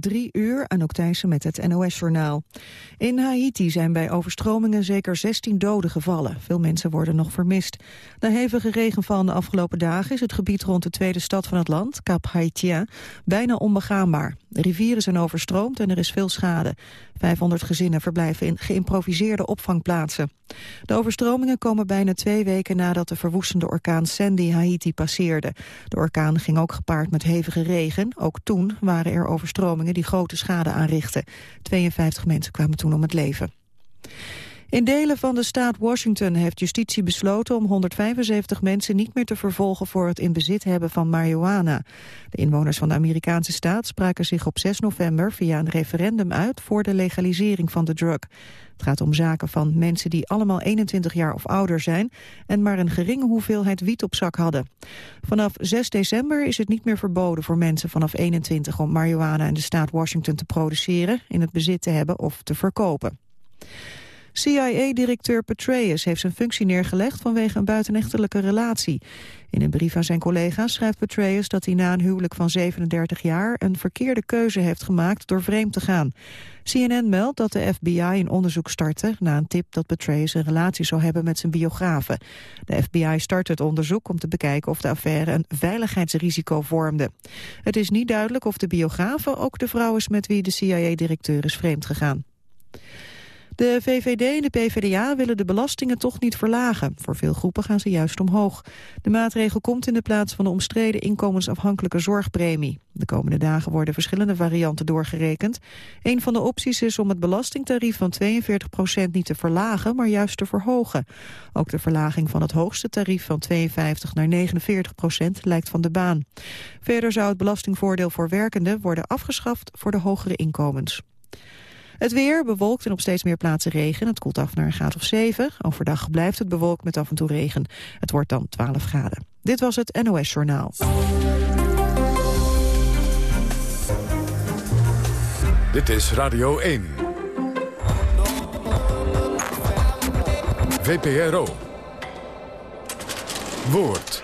Drie uur, Anouk Thijssen met het NOS-journaal. In Haiti zijn bij overstromingen zeker 16 doden gevallen. Veel mensen worden nog vermist. Na hevige regenval de afgelopen dagen is het gebied rond de tweede stad van het land, Cap Haitien, bijna onbegaanbaar. De rivieren zijn overstroomd en er is veel schade. 500 gezinnen verblijven in geïmproviseerde opvangplaatsen. De overstromingen komen bijna twee weken nadat de verwoestende orkaan Sandy Haiti passeerde. De orkaan ging ook gepaard met hevige regen. Ook toen waren er overstromingen die grote schade aanrichten. 52 mensen kwamen toen om het leven. In delen van de staat Washington heeft justitie besloten om 175 mensen niet meer te vervolgen voor het in bezit hebben van marihuana. De inwoners van de Amerikaanse staat spraken zich op 6 november via een referendum uit voor de legalisering van de drug. Het gaat om zaken van mensen die allemaal 21 jaar of ouder zijn en maar een geringe hoeveelheid wiet op zak hadden. Vanaf 6 december is het niet meer verboden voor mensen vanaf 21 om marihuana in de staat Washington te produceren, in het bezit te hebben of te verkopen. CIA-directeur Petraeus heeft zijn functie neergelegd vanwege een buitenechtelijke relatie. In een brief aan zijn collega's schrijft Petraeus dat hij na een huwelijk van 37 jaar een verkeerde keuze heeft gemaakt door vreemd te gaan. CNN meldt dat de FBI een onderzoek startte na een tip dat Petraeus een relatie zou hebben met zijn biografen. De FBI start het onderzoek om te bekijken of de affaire een veiligheidsrisico vormde. Het is niet duidelijk of de biografen ook de vrouw is met wie de CIA-directeur is vreemd gegaan. De VVD en de PvdA willen de belastingen toch niet verlagen. Voor veel groepen gaan ze juist omhoog. De maatregel komt in de plaats van de omstreden inkomensafhankelijke zorgpremie. De komende dagen worden verschillende varianten doorgerekend. Een van de opties is om het belastingtarief van 42% niet te verlagen, maar juist te verhogen. Ook de verlaging van het hoogste tarief van 52 naar 49% lijkt van de baan. Verder zou het belastingvoordeel voor werkenden worden afgeschaft voor de hogere inkomens. Het weer bewolkt en op steeds meer plaatsen regen. Het koelt af naar een graad of 7. Overdag blijft het bewolkt met af en toe regen. Het wordt dan 12 graden. Dit was het NOS Journaal. Dit is Radio 1. VPRO. Woord.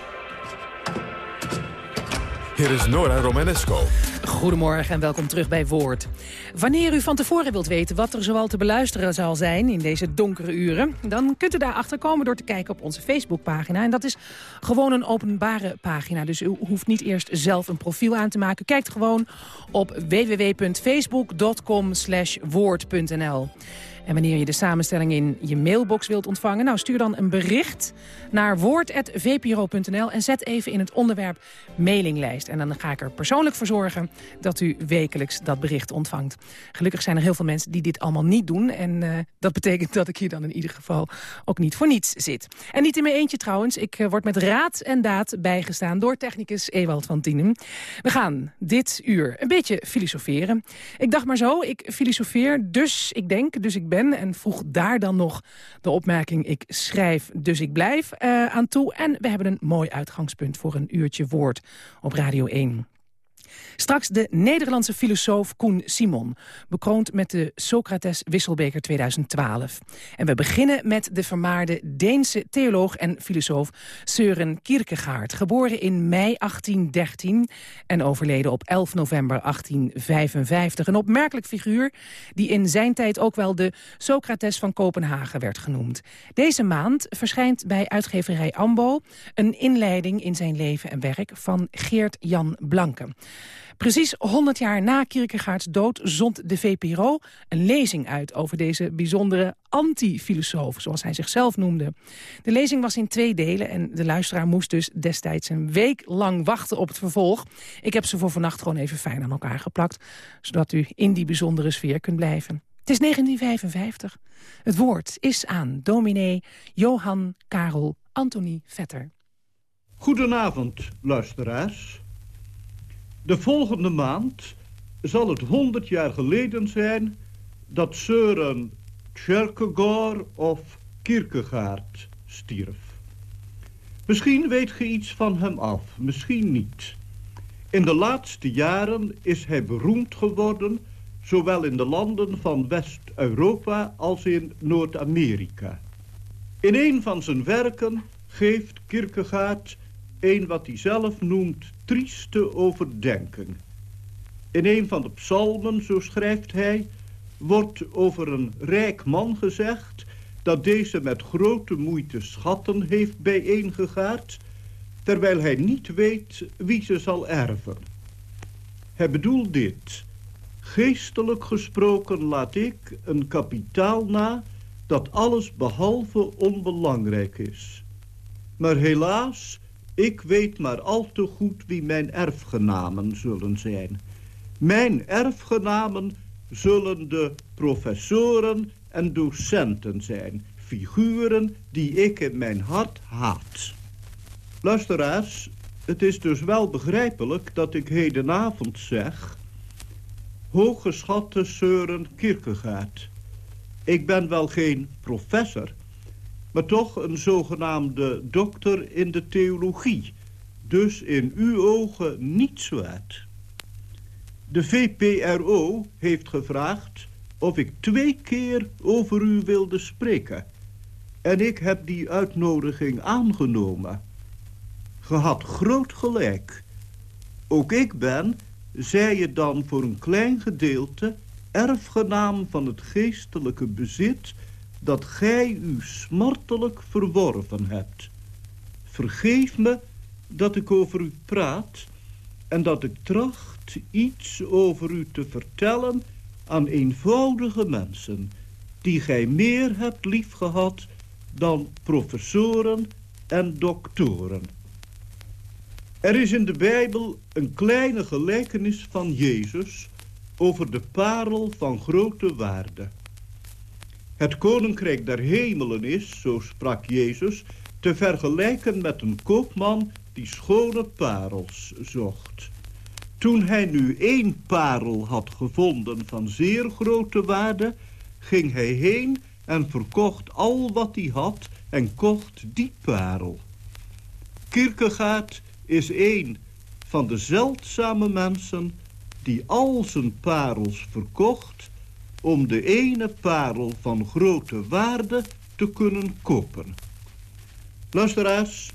Hier is Nora Romanesco. Goedemorgen en welkom terug bij Woord. Wanneer u van tevoren wilt weten wat er zoal te beluisteren zal zijn in deze donkere uren... dan kunt u daarachter komen door te kijken op onze Facebookpagina. En dat is gewoon een openbare pagina, dus u hoeft niet eerst zelf een profiel aan te maken. Kijkt gewoon op www.facebook.com woord.nl. En wanneer je de samenstelling in je mailbox wilt ontvangen... nou, stuur dan een bericht naar woord.vpro.nl... en zet even in het onderwerp mailinglijst. En dan ga ik er persoonlijk voor zorgen dat u wekelijks dat bericht ontvangt. Gelukkig zijn er heel veel mensen die dit allemaal niet doen. En uh, dat betekent dat ik hier dan in ieder geval ook niet voor niets zit. En niet in mijn eentje trouwens. Ik uh, word met raad en daad bijgestaan door technicus Ewald van Tienen. We gaan dit uur een beetje filosoferen. Ik dacht maar zo, ik filosofeer, dus ik denk, dus ik ben. En voeg daar dan nog de opmerking ik schrijf, dus ik blijf uh, aan toe. En we hebben een mooi uitgangspunt voor een uurtje woord op Radio 1. Straks de Nederlandse filosoof Koen Simon, bekroond met de Socrates Wisselbeker 2012. En we beginnen met de vermaarde Deense theoloog en filosoof Søren Kierkegaard, geboren in mei 1813 en overleden op 11 november 1855. Een opmerkelijk figuur die in zijn tijd ook wel de Socrates van Kopenhagen werd genoemd. Deze maand verschijnt bij uitgeverij Ambo een inleiding in zijn leven en werk van Geert Jan Blanke. Precies 100 jaar na Kierkegaards dood zond de VPRO een lezing uit... over deze bijzondere anti-filosoof, zoals hij zichzelf noemde. De lezing was in twee delen en de luisteraar moest dus destijds een week lang wachten op het vervolg. Ik heb ze voor vannacht gewoon even fijn aan elkaar geplakt... zodat u in die bijzondere sfeer kunt blijven. Het is 1955. Het woord is aan dominee Johan Karel Anthony Vetter. Goedenavond, luisteraars. De volgende maand zal het 100 jaar geleden zijn dat Søren Kierkegaard of Kierkegaard stierf. Misschien weet ge iets van hem af, misschien niet. In de laatste jaren is hij beroemd geworden... zowel in de landen van West-Europa als in Noord-Amerika. In een van zijn werken geeft Kierkegaard een wat hij zelf noemt trieste overdenking. In een van de psalmen, zo schrijft hij, wordt over een rijk man gezegd dat deze met grote moeite schatten heeft bijeengegaard, terwijl hij niet weet wie ze zal erven. Hij bedoelt dit. Geestelijk gesproken laat ik een kapitaal na dat alles behalve onbelangrijk is. Maar helaas, ik weet maar al te goed wie mijn erfgenamen zullen zijn. Mijn erfgenamen zullen de professoren en docenten zijn. Figuren die ik in mijn hart haat. Luisteraars, het is dus wel begrijpelijk dat ik hedenavond zeg... Hooggeschatte Søren Kierkegaard. Ik ben wel geen professor, maar toch een zogenaamde dokter in de theologie. Dus in uw ogen niet zwaard. De VPRO heeft gevraagd of ik twee keer over u wilde spreken. En ik heb die uitnodiging aangenomen. Ge had groot gelijk. Ook ik ben, zei je dan voor een klein gedeelte... erfgenaam van het geestelijke bezit... dat gij u smartelijk verworven hebt. Vergeef me dat ik over u praat... en dat ik tracht iets over u te vertellen aan eenvoudige mensen... die gij meer hebt liefgehad dan professoren en doktoren. Er is in de Bijbel een kleine gelijkenis van Jezus over de parel van grote waarde. Het koninkrijk der hemelen is, zo sprak Jezus, te vergelijken met een koopman die schone parels zocht. Toen hij nu één parel had gevonden van zeer grote waarde, ging hij heen en verkocht al wat hij had en kocht die parel. Kierkegaard is een van de zeldzame mensen die al zijn parels verkocht om de ene parel van grote waarde te kunnen kopen. Luisteraars,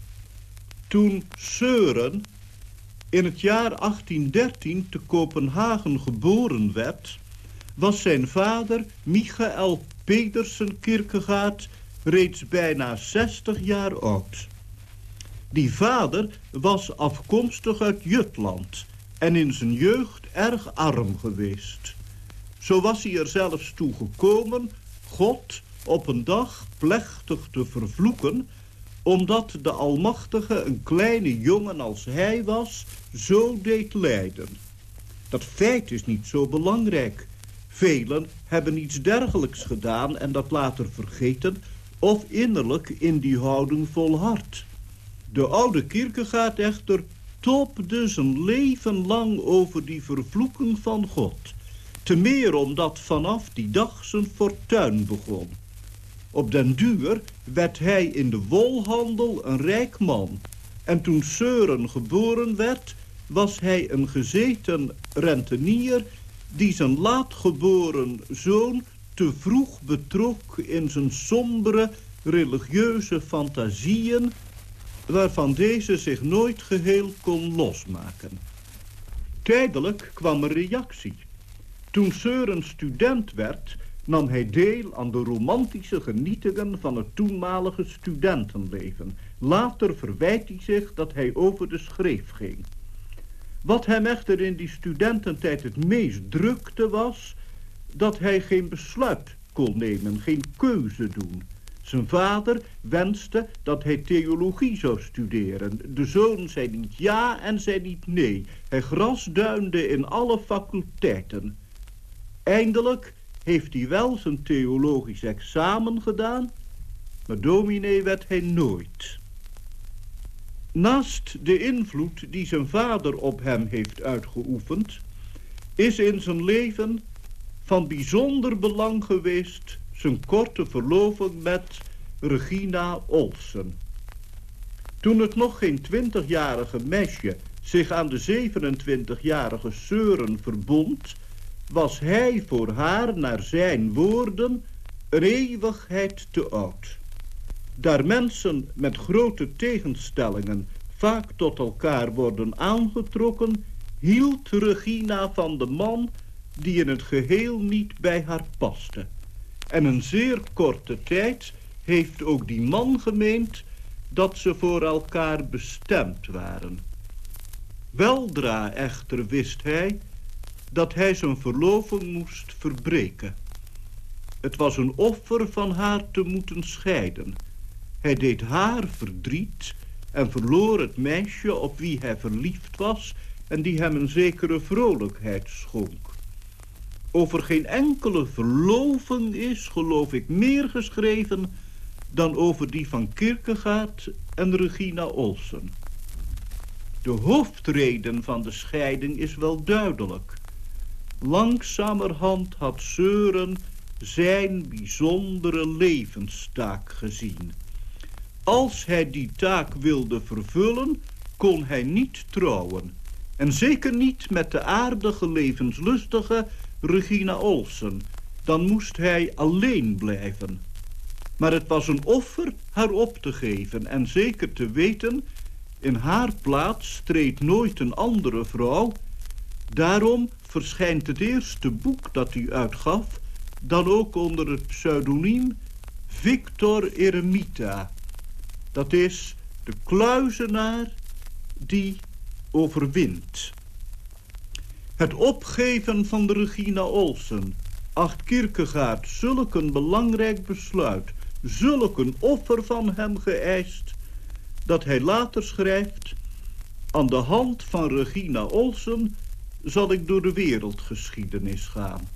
toen Søren in het jaar 1813 te Kopenhagen geboren werd... was zijn vader Michael Pedersen Kierkegaard reeds bijna 60 jaar oud. Die vader was afkomstig uit Jutland en in zijn jeugd erg arm geweest. Zo was hij er zelfs toe gekomen God op een dag plechtig te vervloeken omdat de Almachtige een kleine jongen als hij was zo deed lijden. Dat feit is niet zo belangrijk. Velen hebben iets dergelijks gedaan en dat later vergeten... of innerlijk in die houding volhard. De oude Kierkegaard echter topde zijn leven lang over die vervloeking van God. Te meer omdat vanaf die dag zijn fortuin begon. Op den duur werd hij in de wolhandel een rijk man. En toen Søren geboren werd, was hij een gezeten rentenier... die zijn laatgeboren zoon te vroeg betrok in zijn sombere religieuze fantasieën waarvan deze zich nooit geheel kon losmaken. Tijdelijk kwam er reactie. Toen Søren student werd, nam hij deel aan de romantische genietingen van het toenmalige studentenleven. Later verwijt hij zich dat hij over de schreef ging. Wat hem echter in die studententijd het meest drukte was... dat hij geen besluit kon nemen, geen keuze doen... Zijn vader wenste dat hij theologie zou studeren. De zoon zei niet ja en zei niet nee. Hij grasduinde in alle faculteiten. Eindelijk heeft hij wel zijn theologisch examen gedaan, maar dominee werd hij nooit. Naast de invloed die zijn vader op hem heeft uitgeoefend... is in zijn leven van bijzonder belang geweest zijn korte verloving met Regina Olsen. Toen het nog geen twintigjarige meisje zich aan de 27-jarige Søren verbond, was hij voor haar, naar zijn woorden, een eeuwigheid te oud. Daar mensen met grote tegenstellingen vaak tot elkaar worden aangetrokken, hield Regina van de man die in het geheel niet bij haar paste. En een zeer korte tijd heeft ook die man gemeend dat ze voor elkaar bestemd waren. Weldra echter wist hij dat hij zijn verloving moest verbreken. Het was een offer van haar te moeten scheiden. Hij deed haar verdriet en verloor het meisje op wie hij verliefd was... en die hem een zekere vrolijkheid schonk. Over geen enkele verloving is, geloof ik, meer geschreven... dan over die van Kierkegaard en Regina Olsen. De hoofdreden van de scheiding is wel duidelijk. Langzamerhand had Seuren zijn bijzondere levenstaak gezien. Als hij die taak wilde vervullen, kon hij niet trouwen. En zeker niet met de aardige, levenslustige Regina Olsen. Dan moest hij alleen blijven. Maar het was een offer haar op te geven en zeker te weten... in haar plaats treedt nooit een andere vrouw. Daarom verschijnt het eerste boek dat hij uitgaf... dan ook onder het pseudoniem Victor Eremita. Dat is de kluizenaar die overwint. Het opgeven van de Regina Olsen acht Kierkegaard zulk een belangrijk besluit zulk een offer van hem geëist... dat hij later schrijft... aan de hand van Regina Olsen zal ik door de wereldgeschiedenis gaan.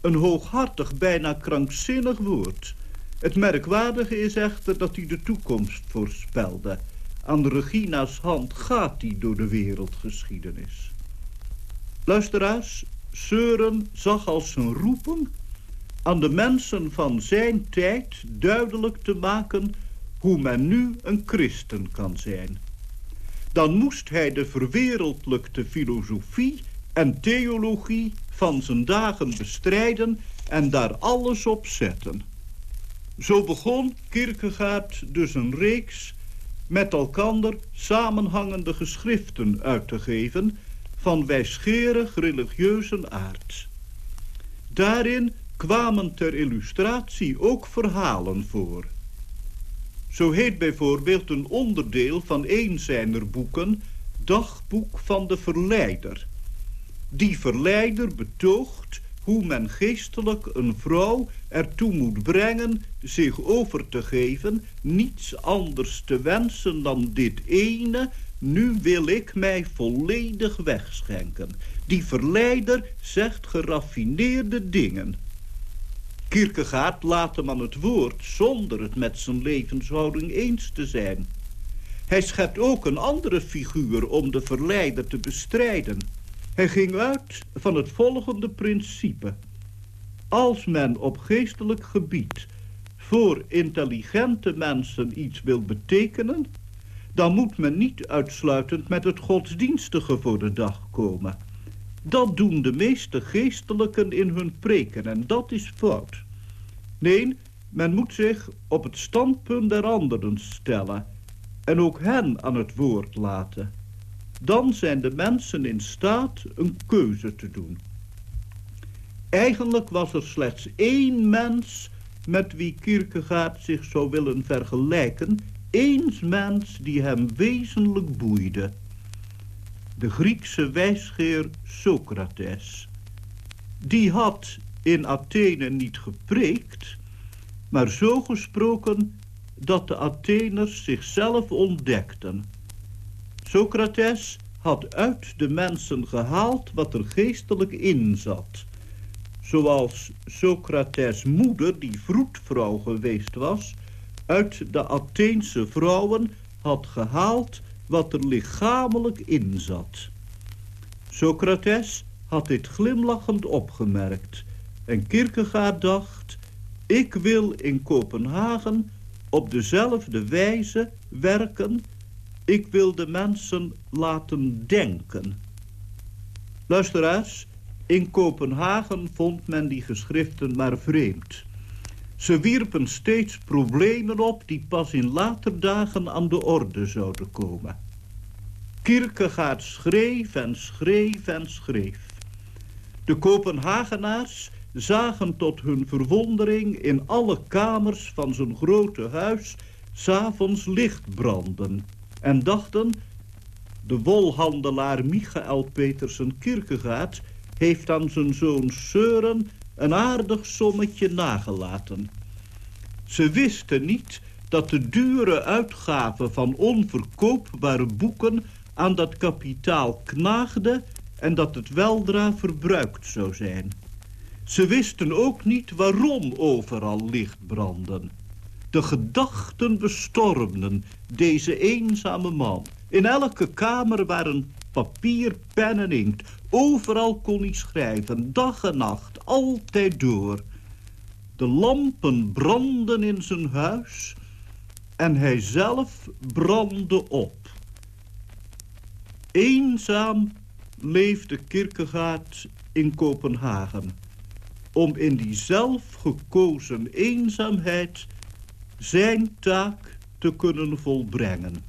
Een hooghartig, bijna krankzinnig woord. Het merkwaardige is echter dat hij de toekomst voorspelde. Aan Regina's hand gaat hij door de wereldgeschiedenis. Luisteraars, Seuren zag als zijn roeping aan de mensen van zijn tijd duidelijk te maken hoe men nu een christen kan zijn. Dan moest hij de verwereldlijkte filosofie en theologie van zijn dagen bestrijden en daar alles op zetten. Zo begon Kierkegaard dus een reeks met elkander samenhangende geschriften uit te geven van wijsgerig religieuze aard. Daarin kwamen ter illustratie ook verhalen voor. Zo heet bijvoorbeeld een onderdeel van een zijner boeken... Dagboek van de Verleider. Die verleider betoogt hoe men geestelijk een vrouw ertoe moet brengen zich over te geven, niets anders te wensen dan dit ene, nu wil ik mij volledig wegschenken. Die verleider zegt geraffineerde dingen. Kierkegaard laat hem aan het woord zonder het met zijn levenshouding eens te zijn. Hij schept ook een andere figuur om de verleider te bestrijden. Hij ging uit van het volgende principe. Als men op geestelijk gebied voor intelligente mensen iets wil betekenen... dan moet men niet uitsluitend met het godsdienstige voor de dag komen... Dat doen de meeste geestelijken in hun preken en dat is fout. Nee, men moet zich op het standpunt der anderen stellen en ook hen aan het woord laten. Dan zijn de mensen in staat een keuze te doen. Eigenlijk was er slechts één mens met wie Kierkegaard zich zou willen vergelijken, één mens die hem wezenlijk boeide de Griekse wijsgeer Socrates. Die had in Athene niet gepreekt, maar zo gesproken dat de Atheners zichzelf ontdekten. Socrates had uit de mensen gehaald wat er geestelijk in zat. Zoals Socrates' moeder, die vroedvrouw geweest was... uit de Atheense vrouwen had gehaald wat er lichamelijk in zat. Socrates had dit glimlachend opgemerkt en Kierkegaard dacht... ik wil in Kopenhagen op dezelfde wijze werken... ik wil de mensen laten denken. Luisteraars, in Kopenhagen vond men die geschriften maar vreemd. Ze wierpen steeds problemen op die pas in later dagen aan de orde zouden komen. Kierkegaard schreef en schreef en schreef. De Kopenhagenaars zagen tot hun verwondering in alle kamers van zijn grote huis s'avonds licht branden en dachten, de wolhandelaar Michael Petersen Kierkegaard heeft aan zijn zoon Søren een aardig sommetje nagelaten. Ze wisten niet dat de dure uitgaven van onverkoopbare boeken aan dat kapitaal knaagde en dat het weldra verbruikt zou zijn. Ze wisten ook niet waarom overal licht branden. De gedachten bestormden deze eenzame man. In elke kamer waren papier, pen en inkt. Overal kon hij schrijven, dag en nacht, altijd door. De lampen brandden in zijn huis en hij zelf brandde op. Eenzaam leefde Kierkegaard in Kopenhagen... om in die zelfgekozen eenzaamheid zijn taak te kunnen volbrengen.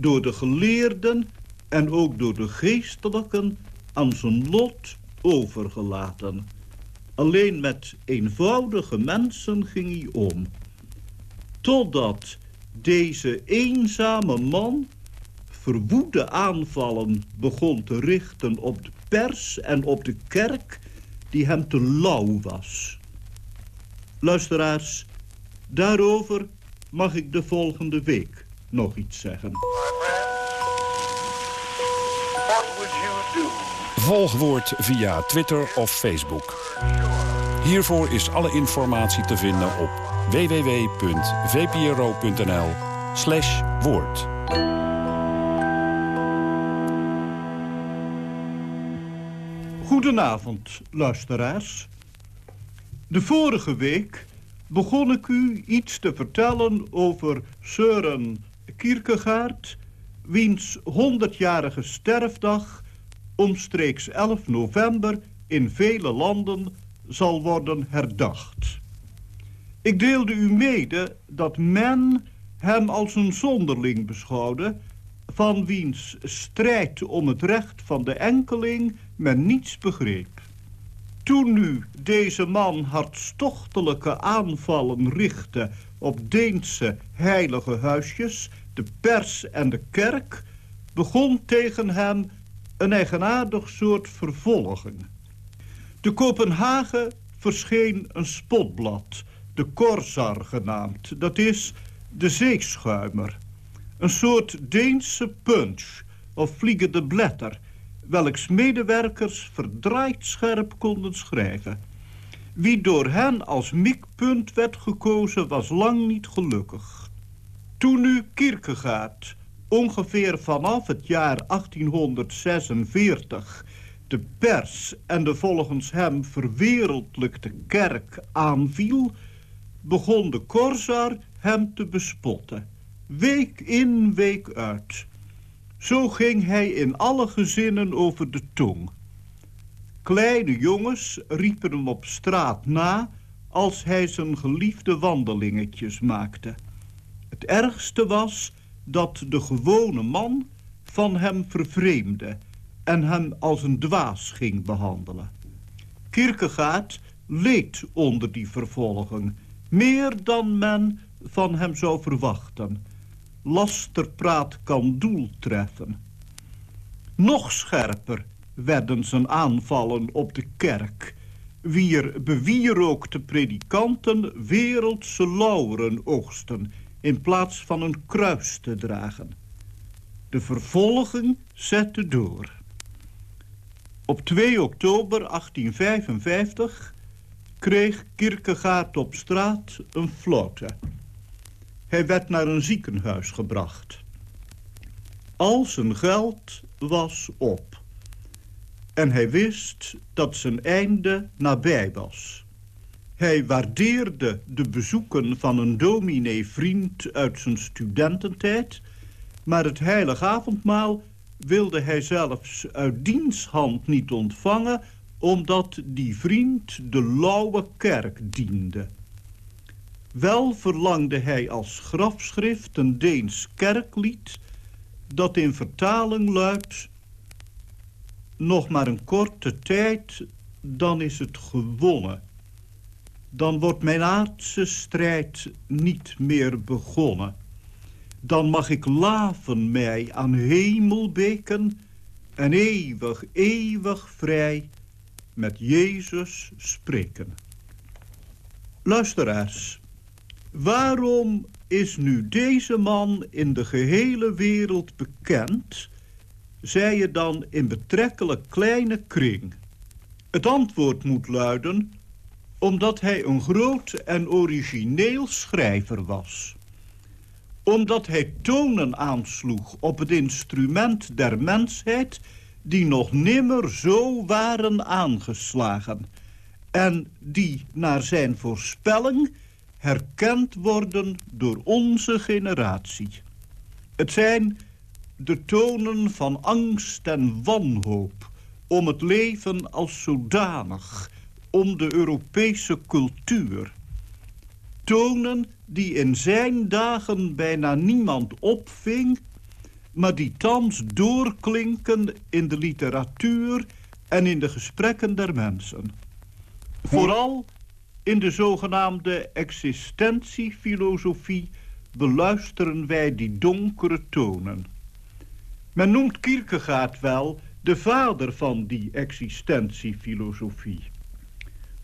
Door de geleerden en ook door de geestelijken aan zijn lot overgelaten. Alleen met eenvoudige mensen ging hij om. Totdat deze eenzame man verwoede aanvallen begon te richten op de pers en op de kerk die hem te lauw was. Luisteraars, daarover mag ik de volgende week nog iets zeggen. Volg via Twitter of Facebook. Hiervoor is alle informatie te vinden op www.vpro.nl woord. Goedenavond, luisteraars. De vorige week begon ik u iets te vertellen over Søren Kierkegaard... wiens 100-jarige sterfdag omstreeks 11 november in vele landen zal worden herdacht. Ik deelde u mede dat men hem als een zonderling beschouwde... van wiens strijd om het recht van de enkeling men niets begreep. Toen nu deze man hartstochtelijke aanvallen richtte op Deense heilige huisjes, de pers en de kerk, begon tegen hem een eigenaardig soort vervolging. Te Kopenhagen verscheen een spotblad, de Korsar genaamd, dat is de zeeschuimer. Een soort Deense punch of vliegende blätter welks medewerkers verdraaid scherp konden schrijven. Wie door hen als mikpunt werd gekozen was lang niet gelukkig. Toen nu Kierkegaard ongeveer vanaf het jaar 1846 de pers en de volgens hem verwereldlijkte kerk aanviel... begon de Korsar hem te bespotten. Week in, week uit. Zo ging hij in alle gezinnen over de tong. Kleine jongens riepen hem op straat na als hij zijn geliefde wandelingetjes maakte. Het ergste was dat de gewone man van hem vervreemde en hem als een dwaas ging behandelen. Kierkegaard leed onder die vervolging, meer dan men van hem zou verwachten lasterpraat kan doel treffen. Nog scherper werden zijn aanvallen op de kerk... wier bewierookte predikanten wereldse lauweren oogsten... in plaats van een kruis te dragen. De vervolging zette door. Op 2 oktober 1855 kreeg Kierkegaard op straat een flote... Hij werd naar een ziekenhuis gebracht. Al zijn geld was op. En hij wist dat zijn einde nabij was. Hij waardeerde de bezoeken van een dominee-vriend uit zijn studententijd... maar het heiligavondmaal wilde hij zelfs uit diens hand niet ontvangen... omdat die vriend de lauwe kerk diende. Wel verlangde hij als grafschrift een Deens kerklied... dat in vertaling luidt... Nog maar een korte tijd, dan is het gewonnen. Dan wordt mijn aardse strijd niet meer begonnen. Dan mag ik laven mij aan hemelbeken... en eeuwig, eeuwig vrij met Jezus spreken. Luisteraars, waarom is nu deze man in de gehele wereld bekend... zij je dan in betrekkelijk kleine kring? Het antwoord moet luiden... omdat hij een groot en origineel schrijver was omdat hij tonen aansloeg op het instrument der mensheid... die nog nimmer zo waren aangeslagen... en die naar zijn voorspelling herkend worden door onze generatie. Het zijn de tonen van angst en wanhoop... om het leven als zodanig, om de Europese cultuur. Tonen die in zijn dagen bijna niemand opving... maar die thans doorklinken in de literatuur en in de gesprekken der mensen. Vooral in de zogenaamde existentiefilosofie beluisteren wij die donkere tonen. Men noemt Kierkegaard wel de vader van die existentiefilosofie.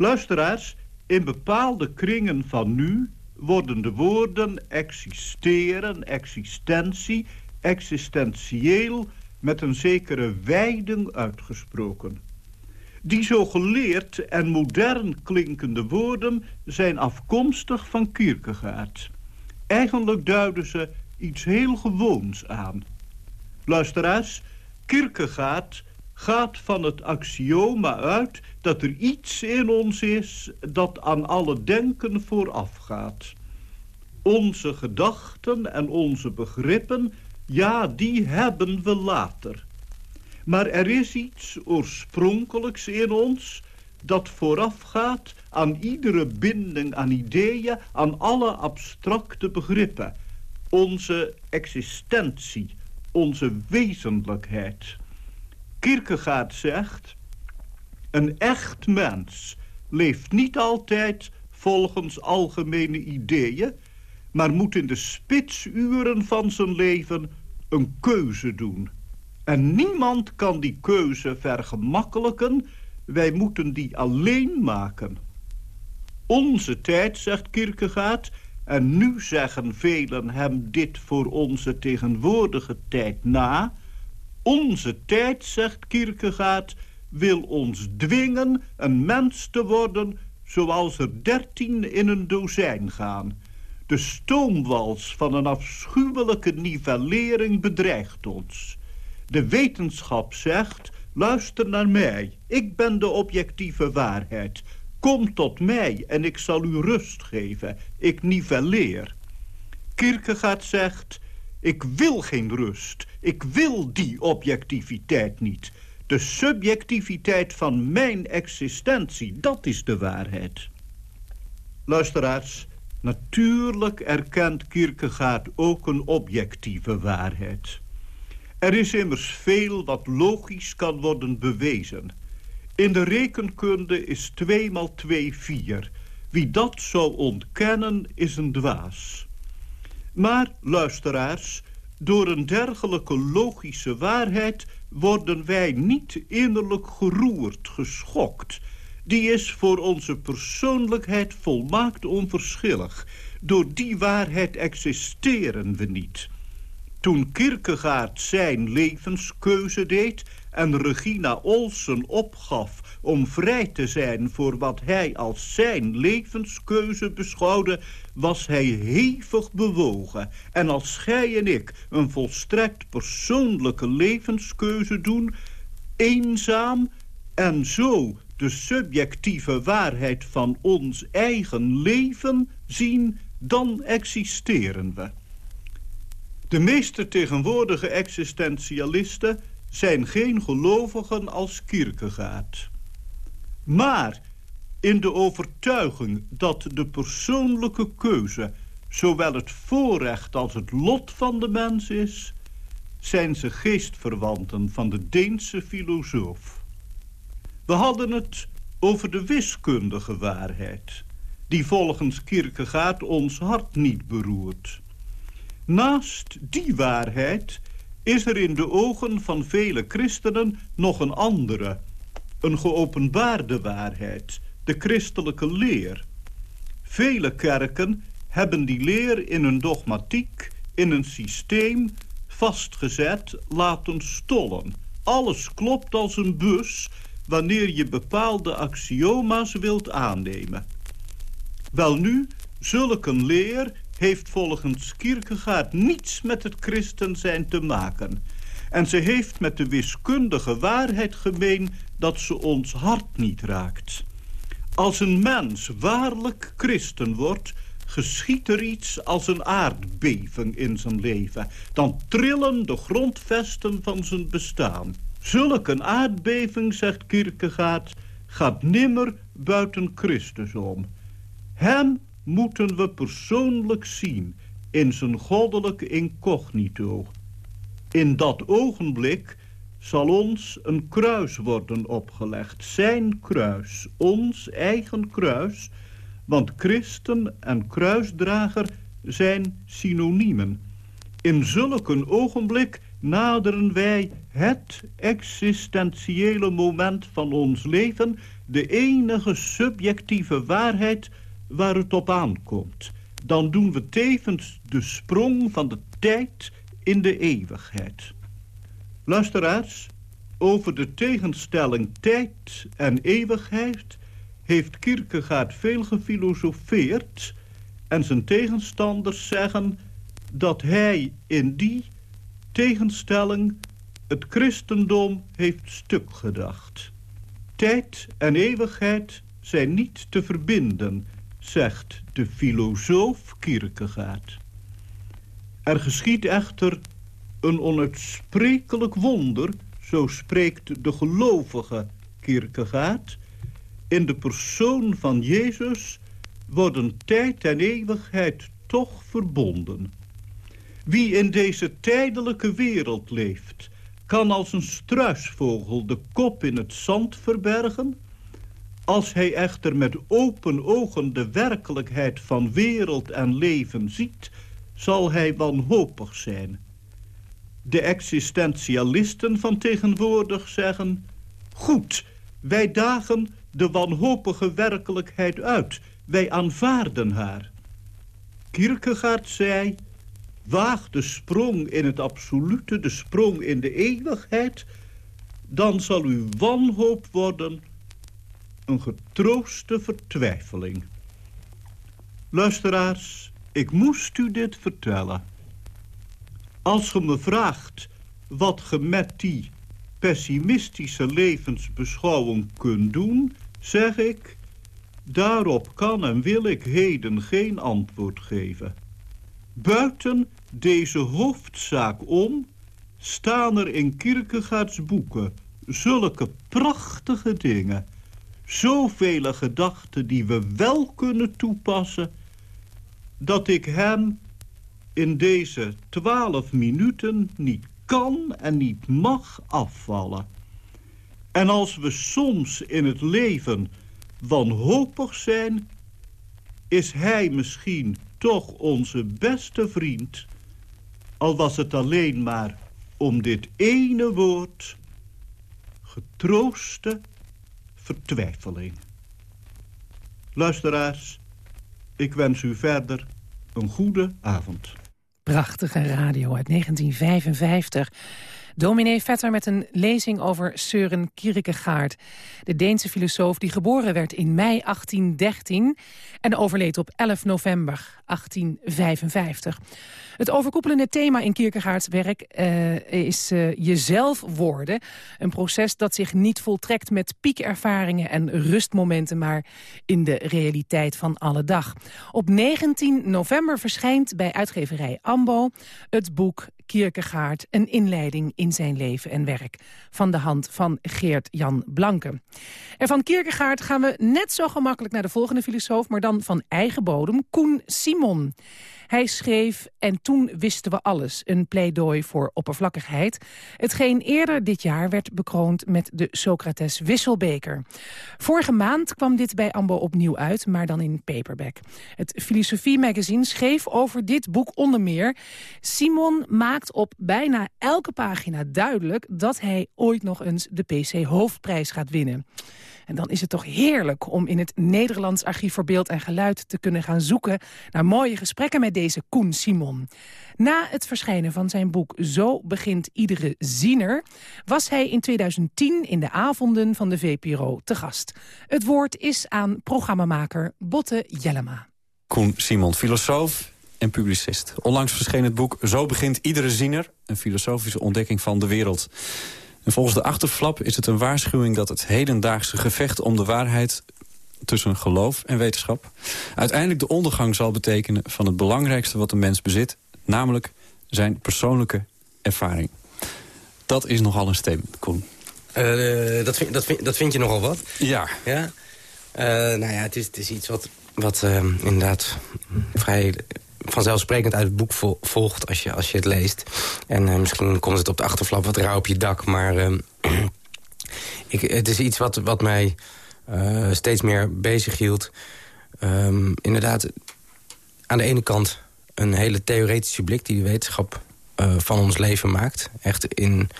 Luisteraars, in bepaalde kringen van nu worden de woorden existeren, existentie, existentieel met een zekere wijding uitgesproken. Die zo geleerd en modern klinkende woorden zijn afkomstig van Kierkegaard. Eigenlijk duiden ze iets heel gewoons aan. Luisteraars, Kierkegaard gaat van het axioma uit dat er iets in ons is dat aan alle denken voorafgaat. Onze gedachten en onze begrippen, ja, die hebben we later. Maar er is iets oorspronkelijks in ons dat voorafgaat aan iedere binding aan ideeën, aan alle abstracte begrippen. Onze existentie, onze wezenlijkheid. Kierkegaard zegt... Een echt mens leeft niet altijd volgens algemene ideeën... maar moet in de spitsuren van zijn leven een keuze doen. En niemand kan die keuze vergemakkelijken. Wij moeten die alleen maken. Onze tijd, zegt Kierkegaard... en nu zeggen velen hem dit voor onze tegenwoordige tijd na... Onze tijd, zegt Kierkegaard, wil ons dwingen een mens te worden zoals er dertien in een dozijn gaan. De stoomwals van een afschuwelijke nivellering bedreigt ons. De wetenschap zegt, luister naar mij, ik ben de objectieve waarheid. Kom tot mij en ik zal u rust geven, ik nivelleer. Kierkegaard zegt, ik wil geen rust. Ik wil die objectiviteit niet. De subjectiviteit van mijn existentie, dat is de waarheid. Luisteraars, natuurlijk erkent Kierkegaard ook een objectieve waarheid. Er is immers veel wat logisch kan worden bewezen. In de rekenkunde is 2 maal 2 4. Wie dat zou ontkennen is een dwaas. Maar, luisteraars, door een dergelijke logische waarheid worden wij niet innerlijk geroerd, geschokt. Die is voor onze persoonlijkheid volmaakt onverschillig. Door die waarheid existeren we niet. Toen Kierkegaard zijn levenskeuze deed en Regina Olsen opgaf om vrij te zijn voor wat hij als zijn levenskeuze beschouwde, was hij hevig bewogen. En als gij en ik een volstrekt persoonlijke levenskeuze doen, eenzaam en zo de subjectieve waarheid van ons eigen leven zien, dan existeren we. De meeste tegenwoordige existentialisten zijn geen gelovigen als Kierkegaard. Maar in de overtuiging dat de persoonlijke keuze... zowel het voorrecht als het lot van de mens is... zijn ze geestverwanten van de Deense filosoof. We hadden het over de wiskundige waarheid... die volgens Kierkegaard ons hart niet beroert. Naast die waarheid is er in de ogen van vele christenen nog een andere... een geopenbaarde waarheid, de christelijke leer. Vele kerken hebben die leer in een dogmatiek, in een systeem vastgezet laten stollen. Alles klopt als een bus wanneer je bepaalde axioma's wilt aannemen. Welnu, zulke leer heeft volgens Kierkegaard niets met het christen zijn te maken. En ze heeft met de wiskundige waarheid gemeen dat ze ons hart niet raakt. Als een mens waarlijk christen wordt, geschiet er iets als een aardbeving in zijn leven. Dan trillen de grondvesten van zijn bestaan. Zulk een aardbeving, zegt Kierkegaard, gaat nimmer buiten Christus om. Hem moeten we persoonlijk zien in zijn goddelijke incognito. In dat ogenblik zal ons een kruis worden opgelegd. Zijn kruis, ons eigen kruis. Want christen en kruisdrager zijn synoniemen. In zulk een ogenblik naderen wij het existentiële moment van ons leven... de enige subjectieve waarheid waar het op aankomt. Dan doen we tevens de sprong van de tijd in de eeuwigheid. Luisteraars, over de tegenstelling tijd en eeuwigheid... heeft Kierkegaard veel gefilosofeerd... en zijn tegenstanders zeggen dat hij in die tegenstelling het christendom heeft stuk gedacht. Tijd en eeuwigheid zijn niet te verbinden, zegt de filosoof Kierkegaard. Er geschiet echter een onuitsprekelijk wonder, zo spreekt de gelovige Kierkegaard. In de persoon van Jezus worden tijd en eeuwigheid toch verbonden. Wie in deze tijdelijke wereld leeft, kan als een struisvogel de kop in het zand verbergen. Als hij echter met open ogen de werkelijkheid van wereld en leven ziet, zal hij wanhopig zijn. De existentialisten van tegenwoordig zeggen... Goed, wij dagen de wanhopige werkelijkheid uit. Wij aanvaarden haar. Kierkegaard zei... Waag de sprong in het absolute, de sprong in de eeuwigheid... dan zal uw wanhoop worden een getrooste vertwijfeling. Luisteraars, ik moest u dit vertellen. Als ge me vraagt wat ge met die pessimistische levensbeschouwing kunt doen, zeg ik... daarop kan en wil ik heden geen antwoord geven. Buiten deze hoofdzaak om staan er in Kierkegaards boeken zulke prachtige dingen. Zoveel gedachten die we wel kunnen toepassen... dat ik hem in deze twaalf minuten niet kan en niet mag afvallen. En als we soms in het leven wanhopig zijn... is hij misschien toch onze beste vriend... al was het alleen maar om dit ene woord... getrooste vertwijfeling. Luisteraars, ik wens u verder een goede avond. Prachtige radio uit 1955. Dominee Vetter met een lezing over Søren Kierkegaard. De Deense filosoof die geboren werd in mei 1813 en overleed op 11 november 1855. Het overkoepelende thema in Kierkegaards werk uh, is uh, jezelf worden. Een proces dat zich niet voltrekt met piekervaringen en rustmomenten... maar in de realiteit van alle dag. Op 19 november verschijnt bij uitgeverij Ambo het boek Kierkegaard... een inleiding in zijn leven en werk. Van de hand van Geert-Jan Blanke. En van Kierkegaard gaan we net zo gemakkelijk naar de volgende filosoof... maar dan van eigen bodem, Koen Simon. Hij schreef En toen wisten we alles, een pleidooi voor oppervlakkigheid. Hetgeen eerder dit jaar werd bekroond met de Socrates Wisselbeker. Vorige maand kwam dit bij Ambo opnieuw uit, maar dan in paperback. Het Filosofie Magazine schreef over dit boek onder meer... Simon maakt op bijna elke pagina duidelijk... dat hij ooit nog eens de PC Hoofdprijs gaat winnen. En dan is het toch heerlijk om in het Nederlands Archief voor Beeld en Geluid te kunnen gaan zoeken naar mooie gesprekken met deze Koen Simon. Na het verschijnen van zijn boek Zo begint iedere ziener... was hij in 2010 in de avonden van de VPRO te gast. Het woord is aan programmamaker Botte Jellema. Koen Simon, filosoof en publicist. Onlangs verscheen het boek Zo begint iedere ziener... een filosofische ontdekking van de wereld. En volgens de achterflap is het een waarschuwing dat het hedendaagse gevecht om de waarheid tussen geloof en wetenschap... uiteindelijk de ondergang zal betekenen van het belangrijkste wat een mens bezit... namelijk zijn persoonlijke ervaring. Dat is nogal een statement, Koen. Uh, dat, vind, dat, vind, dat vind je nogal wat? Ja. ja? Uh, nou ja, het is, het is iets wat, wat uh, inderdaad vrij vanzelfsprekend uit het boek volgt als je, als je het leest. En uh, misschien komt het op de achterflap wat rauw op je dak. Maar uh, ik, het is iets wat, wat mij uh, steeds meer bezig hield. Um, inderdaad, aan de ene kant een hele theoretische blik... die de wetenschap van ons leven maakt. Echt in,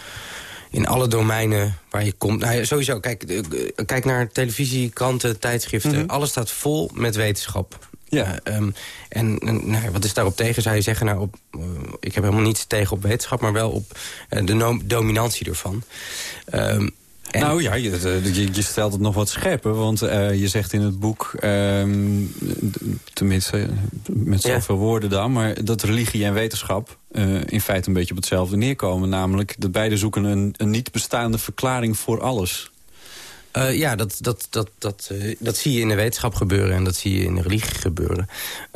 in alle domeinen waar je komt. Nou, sowieso, kijk, kijk naar televisie, kranten, tijdschriften. Mm -hmm. Alles staat vol met wetenschap. Ja. Uh, um, en nou, wat is daarop tegen, zou je zeggen? Nou, op, uh, ik heb helemaal niets tegen op wetenschap... maar wel op uh, de no dominantie ervan. Um, en... Nou ja, je, je, je, stelt het nog wat scherper. Want uh, je zegt in het boek, um, tenminste met zoveel ja. woorden dan... maar dat religie en wetenschap uh, in feite een beetje op hetzelfde neerkomen. Namelijk dat beide zoeken een, een niet bestaande verklaring voor alles. Uh, ja, dat, dat, dat, dat, uh, dat zie je in de wetenschap gebeuren en dat zie je in de religie gebeuren.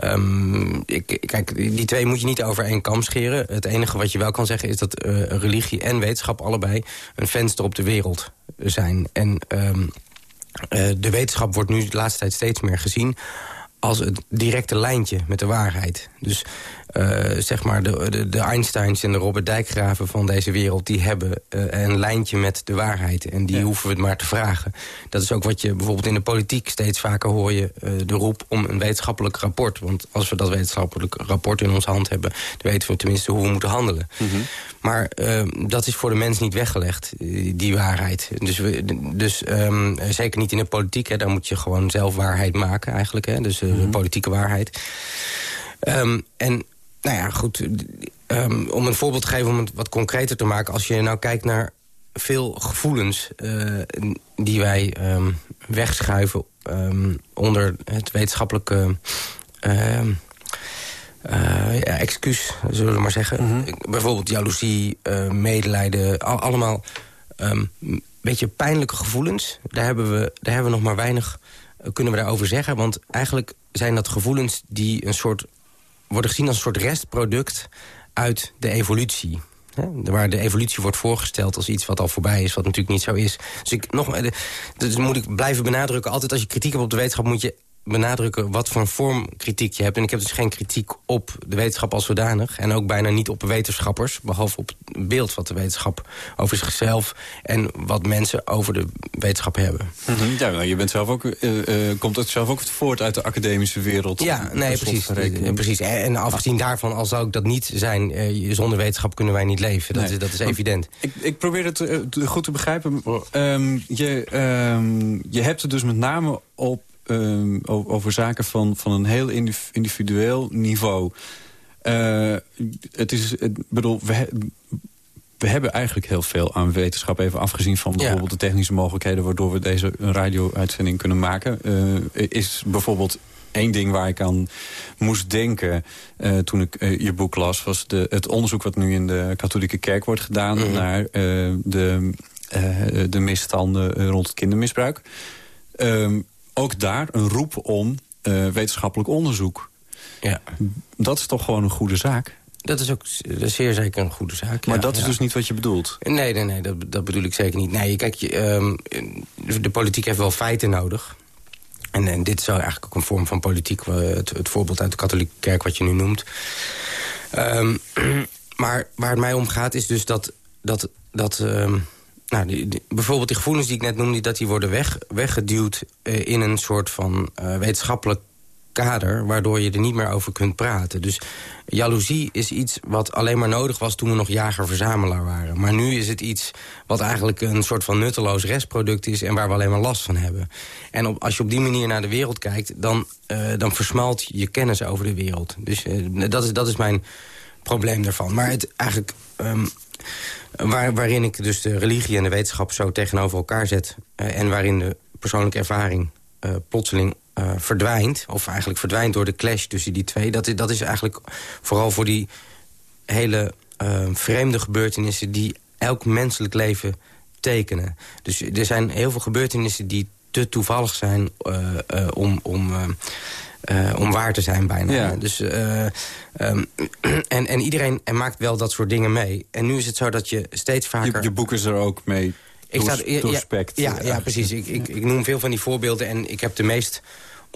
Um, ik, kijk, die twee moet je niet over één kam scheren. Het enige wat je wel kan zeggen is dat uh, religie en wetenschap allebei een venster op de wereld zijn. En um, de wetenschap wordt nu de laatste tijd steeds meer gezien als het directe lijntje met de waarheid. Dus zeg maar de, de, de, Einsteins en de Robert Dijkgraven van deze wereld... die hebben uh, een lijntje met de waarheid. En die ja. hoeven we het maar te vragen. Dat is ook wat je bijvoorbeeld in de politiek steeds vaker hoor je... Uh, de roep om een wetenschappelijk rapport. Want als we dat wetenschappelijk rapport in onze hand hebben... dan weten we tenminste hoe we moeten handelen. Mm -hmm. Maar dat is voor de mens niet weggelegd, die waarheid. Dus, we, dus um, zeker niet in de politiek. Hè, daar moet je gewoon zelf waarheid maken eigenlijk. Hè, dus mm -hmm. politieke waarheid. Um, en nou ja, goed. Um, om een voorbeeld te geven, om het wat concreter te maken... als je nou kijkt naar veel gevoelens uh, die wij um, wegschuiven... Um, onder het wetenschappelijke uh, uh, ja, excuus, zullen we maar zeggen. Mm -hmm. Bijvoorbeeld jaloezie, medelijden, al, allemaal een beetje pijnlijke gevoelens. Daar hebben, we, daar hebben we nog maar weinig kunnen we daarover zeggen. Want eigenlijk zijn dat gevoelens die een soort worden gezien als een soort restproduct uit de evolutie. Hè? Waar de evolutie wordt voorgesteld als iets wat al voorbij is, wat natuurlijk niet zo is. Dus ik nog, dus moet ik blijven benadrukken, altijd als je kritiek hebt op de wetenschap moet je benadrukken wat voor een vorm kritiek je hebt. En ik heb dus geen kritiek op de wetenschap als zodanig. En ook bijna niet op wetenschappers. Behalve op het beeld wat de wetenschap over zichzelf... en wat mensen over de wetenschap hebben. Mm -hmm. Ja, je bent zelf ook, uh, uh, komt het zelf ook voort uit de academische wereld. Ja, nee, precies. Uh, precies. En afgezien daarvan, al zou ik dat niet zijn... zonder wetenschap kunnen wij niet leven. Dat, nee. is, dat is evident. Ik, ik probeer het goed te begrijpen. Um, je, um, je hebt het dus met name op um, over zaken van, van een heel individueel niveau. Uh, het is, het, bedoel, we, we hebben eigenlijk heel veel aan wetenschap... even afgezien van bijvoorbeeld ja. de technische mogelijkheden... waardoor we deze radio-uitzending kunnen maken. Uh, is bijvoorbeeld één ding waar ik aan moest denken uh, toen ik uh, je boek las... was de, het onderzoek wat nu in de katholieke kerk wordt gedaan... Mm -hmm. naar uh, de, de misstanden rond het kindermisbruik. Um, ook daar een roep om uh, wetenschappelijk onderzoek. Ja. Dat is toch gewoon een goede zaak? Dat is ook zeer zeker een goede zaak. Maar ja, dat is ja. dus niet wat je bedoelt? Nee, nee, nee dat, dat bedoel ik zeker niet. Nee, kijk, je, um, de politiek heeft wel feiten nodig. En, en dit is eigenlijk ook een vorm van politiek. Het, het voorbeeld uit de katholieke kerk wat je nu noemt. Um, maar waar het mij om gaat is dus dat... dat, dat um, nou, die, bijvoorbeeld die gevoelens die ik net noemde... dat die worden weg, weggeduwd uh, in een soort van uh, wetenschappelijk kader... waardoor je er niet meer over kunt praten. Dus jaloezie is iets wat alleen maar nodig was... toen we nog jager-verzamelaar waren. Maar nu is het iets wat eigenlijk een soort van nutteloos restproduct is... en waar we alleen maar last van hebben. En als je op die manier naar de wereld kijkt... dan, uh, dan versmalt je kennis over de wereld. Dus dat, is, dat is mijn probleem daarvan. Maar het eigenlijk... Um, waar, waarin ik dus de religie en de wetenschap zo tegenover elkaar zet... Uh, en waarin de persoonlijke ervaring plotseling uh, verdwijnt. Of eigenlijk verdwijnt door de clash tussen die twee. Dat is, dat is eigenlijk vooral voor die hele vreemde gebeurtenissen... die elk menselijk leven tekenen. Dus er zijn heel veel gebeurtenissen die te toevallig zijn om... om uh, om waar te zijn bijna. Ja. Dus, uh, um, en, en iedereen en maakt wel dat soort dingen mee. En nu is het zo dat je steeds vaker... Je, je boek is er ook mee ik sta, ja, ja, ja, precies. Ik, ik, ik noem veel van die voorbeelden en ik heb de meest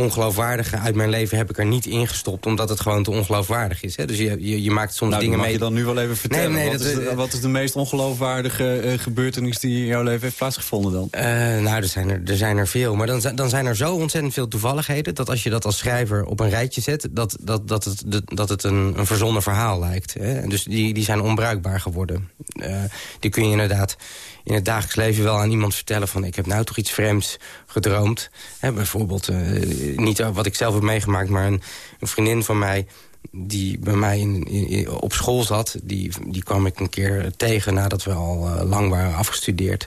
ongeloofwaardige uit mijn leven heb ik er niet ingestopt... omdat het gewoon te ongeloofwaardig is. Hè? Dus je, je, je maakt soms nou, dingen mag mee... je dan nu wel even vertellen? Nee, nee, wat, is de, wat, is de, meest ongeloofwaardige uh, gebeurtenis... die in jouw leven heeft plaatsgevonden dan? Uh, nou, er zijn er, er zijn er veel. Maar dan, dan zijn er zo ontzettend veel toevalligheden... dat als je dat als schrijver op een rijtje zet... dat, dat, dat het, dat het een, een verzonnen verhaal lijkt. Hè? Dus die, die zijn onbruikbaar geworden. Uh, die kun je inderdaad in het dagelijks leven wel aan iemand vertellen... van ik heb nou toch iets vreemds gedroomd. Bijvoorbeeld, uh, niet wat ik zelf heb meegemaakt... maar een, een vriendin van mij die bij mij in, op school zat... Die, die kwam ik een keer tegen nadat we al uh, lang waren afgestudeerd.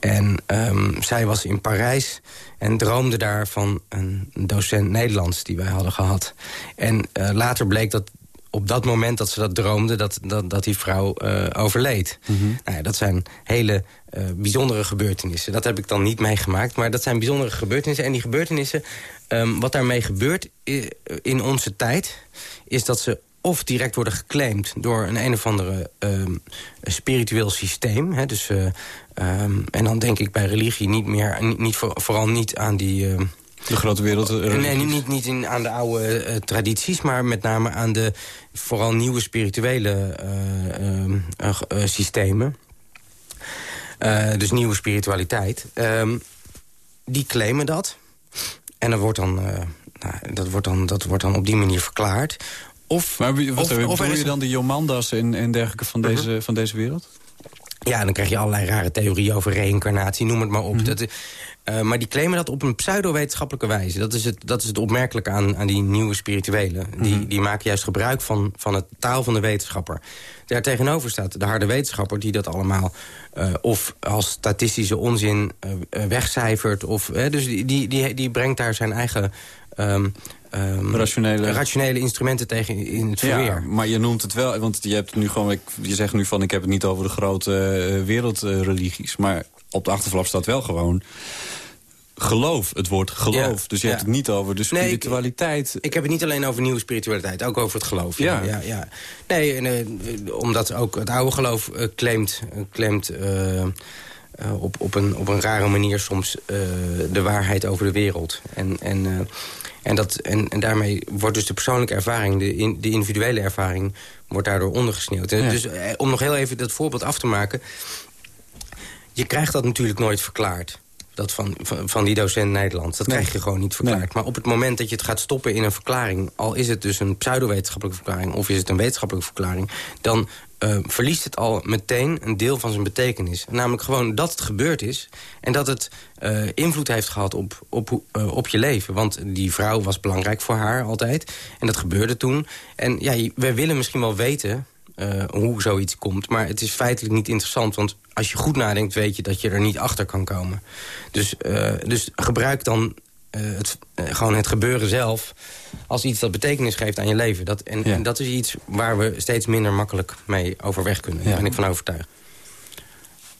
En um, zij was in Parijs en droomde daar van een docent Nederlands die wij hadden gehad. En uh, later bleek dat op dat moment dat ze dat droomde, dat, dat, dat die vrouw uh, overleed. Mm -hmm. nou ja, dat zijn hele uh, bijzondere gebeurtenissen. Dat heb ik dan niet meegemaakt, maar dat zijn bijzondere gebeurtenissen. En die gebeurtenissen, um, wat daarmee gebeurt in onze tijd... is dat ze of direct worden geclaimd door een een of andere um, spiritueel systeem. Hè, dus, uh, um, en dan denk ik bij religie niet meer, niet, voor, vooral niet aan die... de grote wereld? Uh, nee, niet, niet in, aan de oude uh, tradities, maar met name aan de vooral nieuwe spirituele uh, systemen. dus nieuwe spiritualiteit. Um, die claimen dat. En dat wordt dan, nou, dat wordt dan, dat wordt dan op die manier verklaard. Of, maar wat, of, of je dan de Jomandas en, en dergelijke van, -huh. deze, van deze wereld? Ja, dan krijg je allerlei rare theorieën over reïncarnatie, noem het maar op. Mm -hmm. dat, uh, maar die claimen dat op een pseudo-wetenschappelijke wijze. Dat is het, dat is het opmerkelijke aan, aan die nieuwe spirituelen. Mm -hmm. die, die maken juist gebruik van, van het taal van de wetenschapper. Daar tegenover staat de harde wetenschapper die dat allemaal... Uh, of als statistische onzin uh, wegcijfert. Of, dus die, die, die, die brengt daar zijn eigen... Um, Um, rationele... rationele instrumenten tegen in het verweer. Ja, maar je noemt het wel, want je, hebt nu gewoon, je zegt nu van... ik heb het niet over de grote uh, wereldreligies. maar op de achterflap staat wel gewoon geloof, het woord geloof. Ja, dus je ja. hebt het niet over de spiritualiteit. Nee, ik, ik, heb het niet alleen over nieuwe spiritualiteit, ook over het geloof. Ja. ja, ja, Nee, en, uh, omdat ook het oude geloof uh, claimt, claimt op, op, een, op een rare manier soms de waarheid over de wereld. En, en en, dat, en, en daarmee wordt dus de persoonlijke ervaring, de, in, de individuele ervaring... wordt daardoor ondergesneeuwd. Ja. Dus eh, om nog heel even dat voorbeeld af te maken... je krijgt dat natuurlijk nooit verklaard. Dat van, van, van die docent Nederlands. Dat nee. krijg je gewoon niet verklaard. Nee. Maar op het moment dat je het gaat stoppen in een verklaring... al is het dus een pseudowetenschappelijke verklaring... of is het een wetenschappelijke verklaring... dan uh, verliest het al meteen een deel van zijn betekenis. Namelijk gewoon dat het gebeurd is... en dat het uh, invloed heeft gehad op, op, uh, op je leven. Want die vrouw was belangrijk voor haar altijd. En dat gebeurde toen. En ja, wij willen misschien wel weten hoe zoiets komt... maar het is feitelijk niet interessant. Want als je goed nadenkt, weet je dat je er niet achter kan komen. Dus, dus gebruik dan het, gewoon het gebeuren zelf als iets dat betekenis geeft aan je leven. Dat, en, ja. en, dat is iets waar we steeds minder makkelijk mee overweg kunnen. Daar ja. ben ik van overtuigd.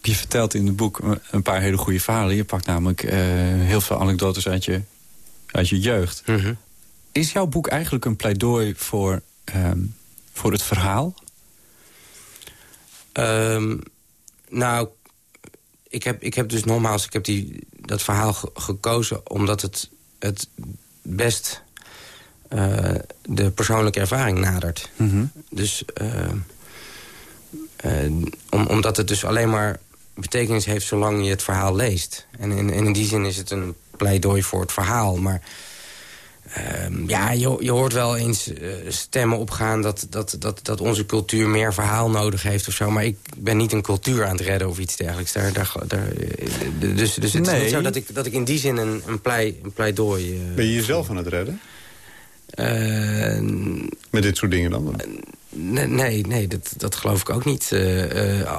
Je vertelt in het boek een paar hele goede verhalen. Je pakt namelijk uh, heel veel anekdotes uit je, uit je jeugd. Mm -hmm. Is jouw boek eigenlijk een pleidooi voor, um, voor het verhaal? Um, nou, ik heb, ik heb dus nogmaals ik heb die, dat verhaal ge gekozen... omdat het het best uh, de persoonlijke ervaring nadert. Mhm. Dus uh, om, omdat het dus alleen maar betekenis heeft zolang je het verhaal leest. En in, en in die zin is het een pleidooi voor het verhaal. Maar Ehm, ja, je, je hoort wel eens uh, stemmen opgaan dat, dat, dat, dat onze cultuur meer verhaal nodig heeft of zo. Maar ik ben niet een cultuur aan het redden of iets dergelijks. Daar, daar, daar, eh, dus dus het nee. is niet zo dat ik, dat ik in die zin een, een, plei, een pleidooi... Uh, ben je jezelf aan het redden? Uh, Met dit soort dingen dan? Nee, nee, nee dat, dat geloof ik ook niet.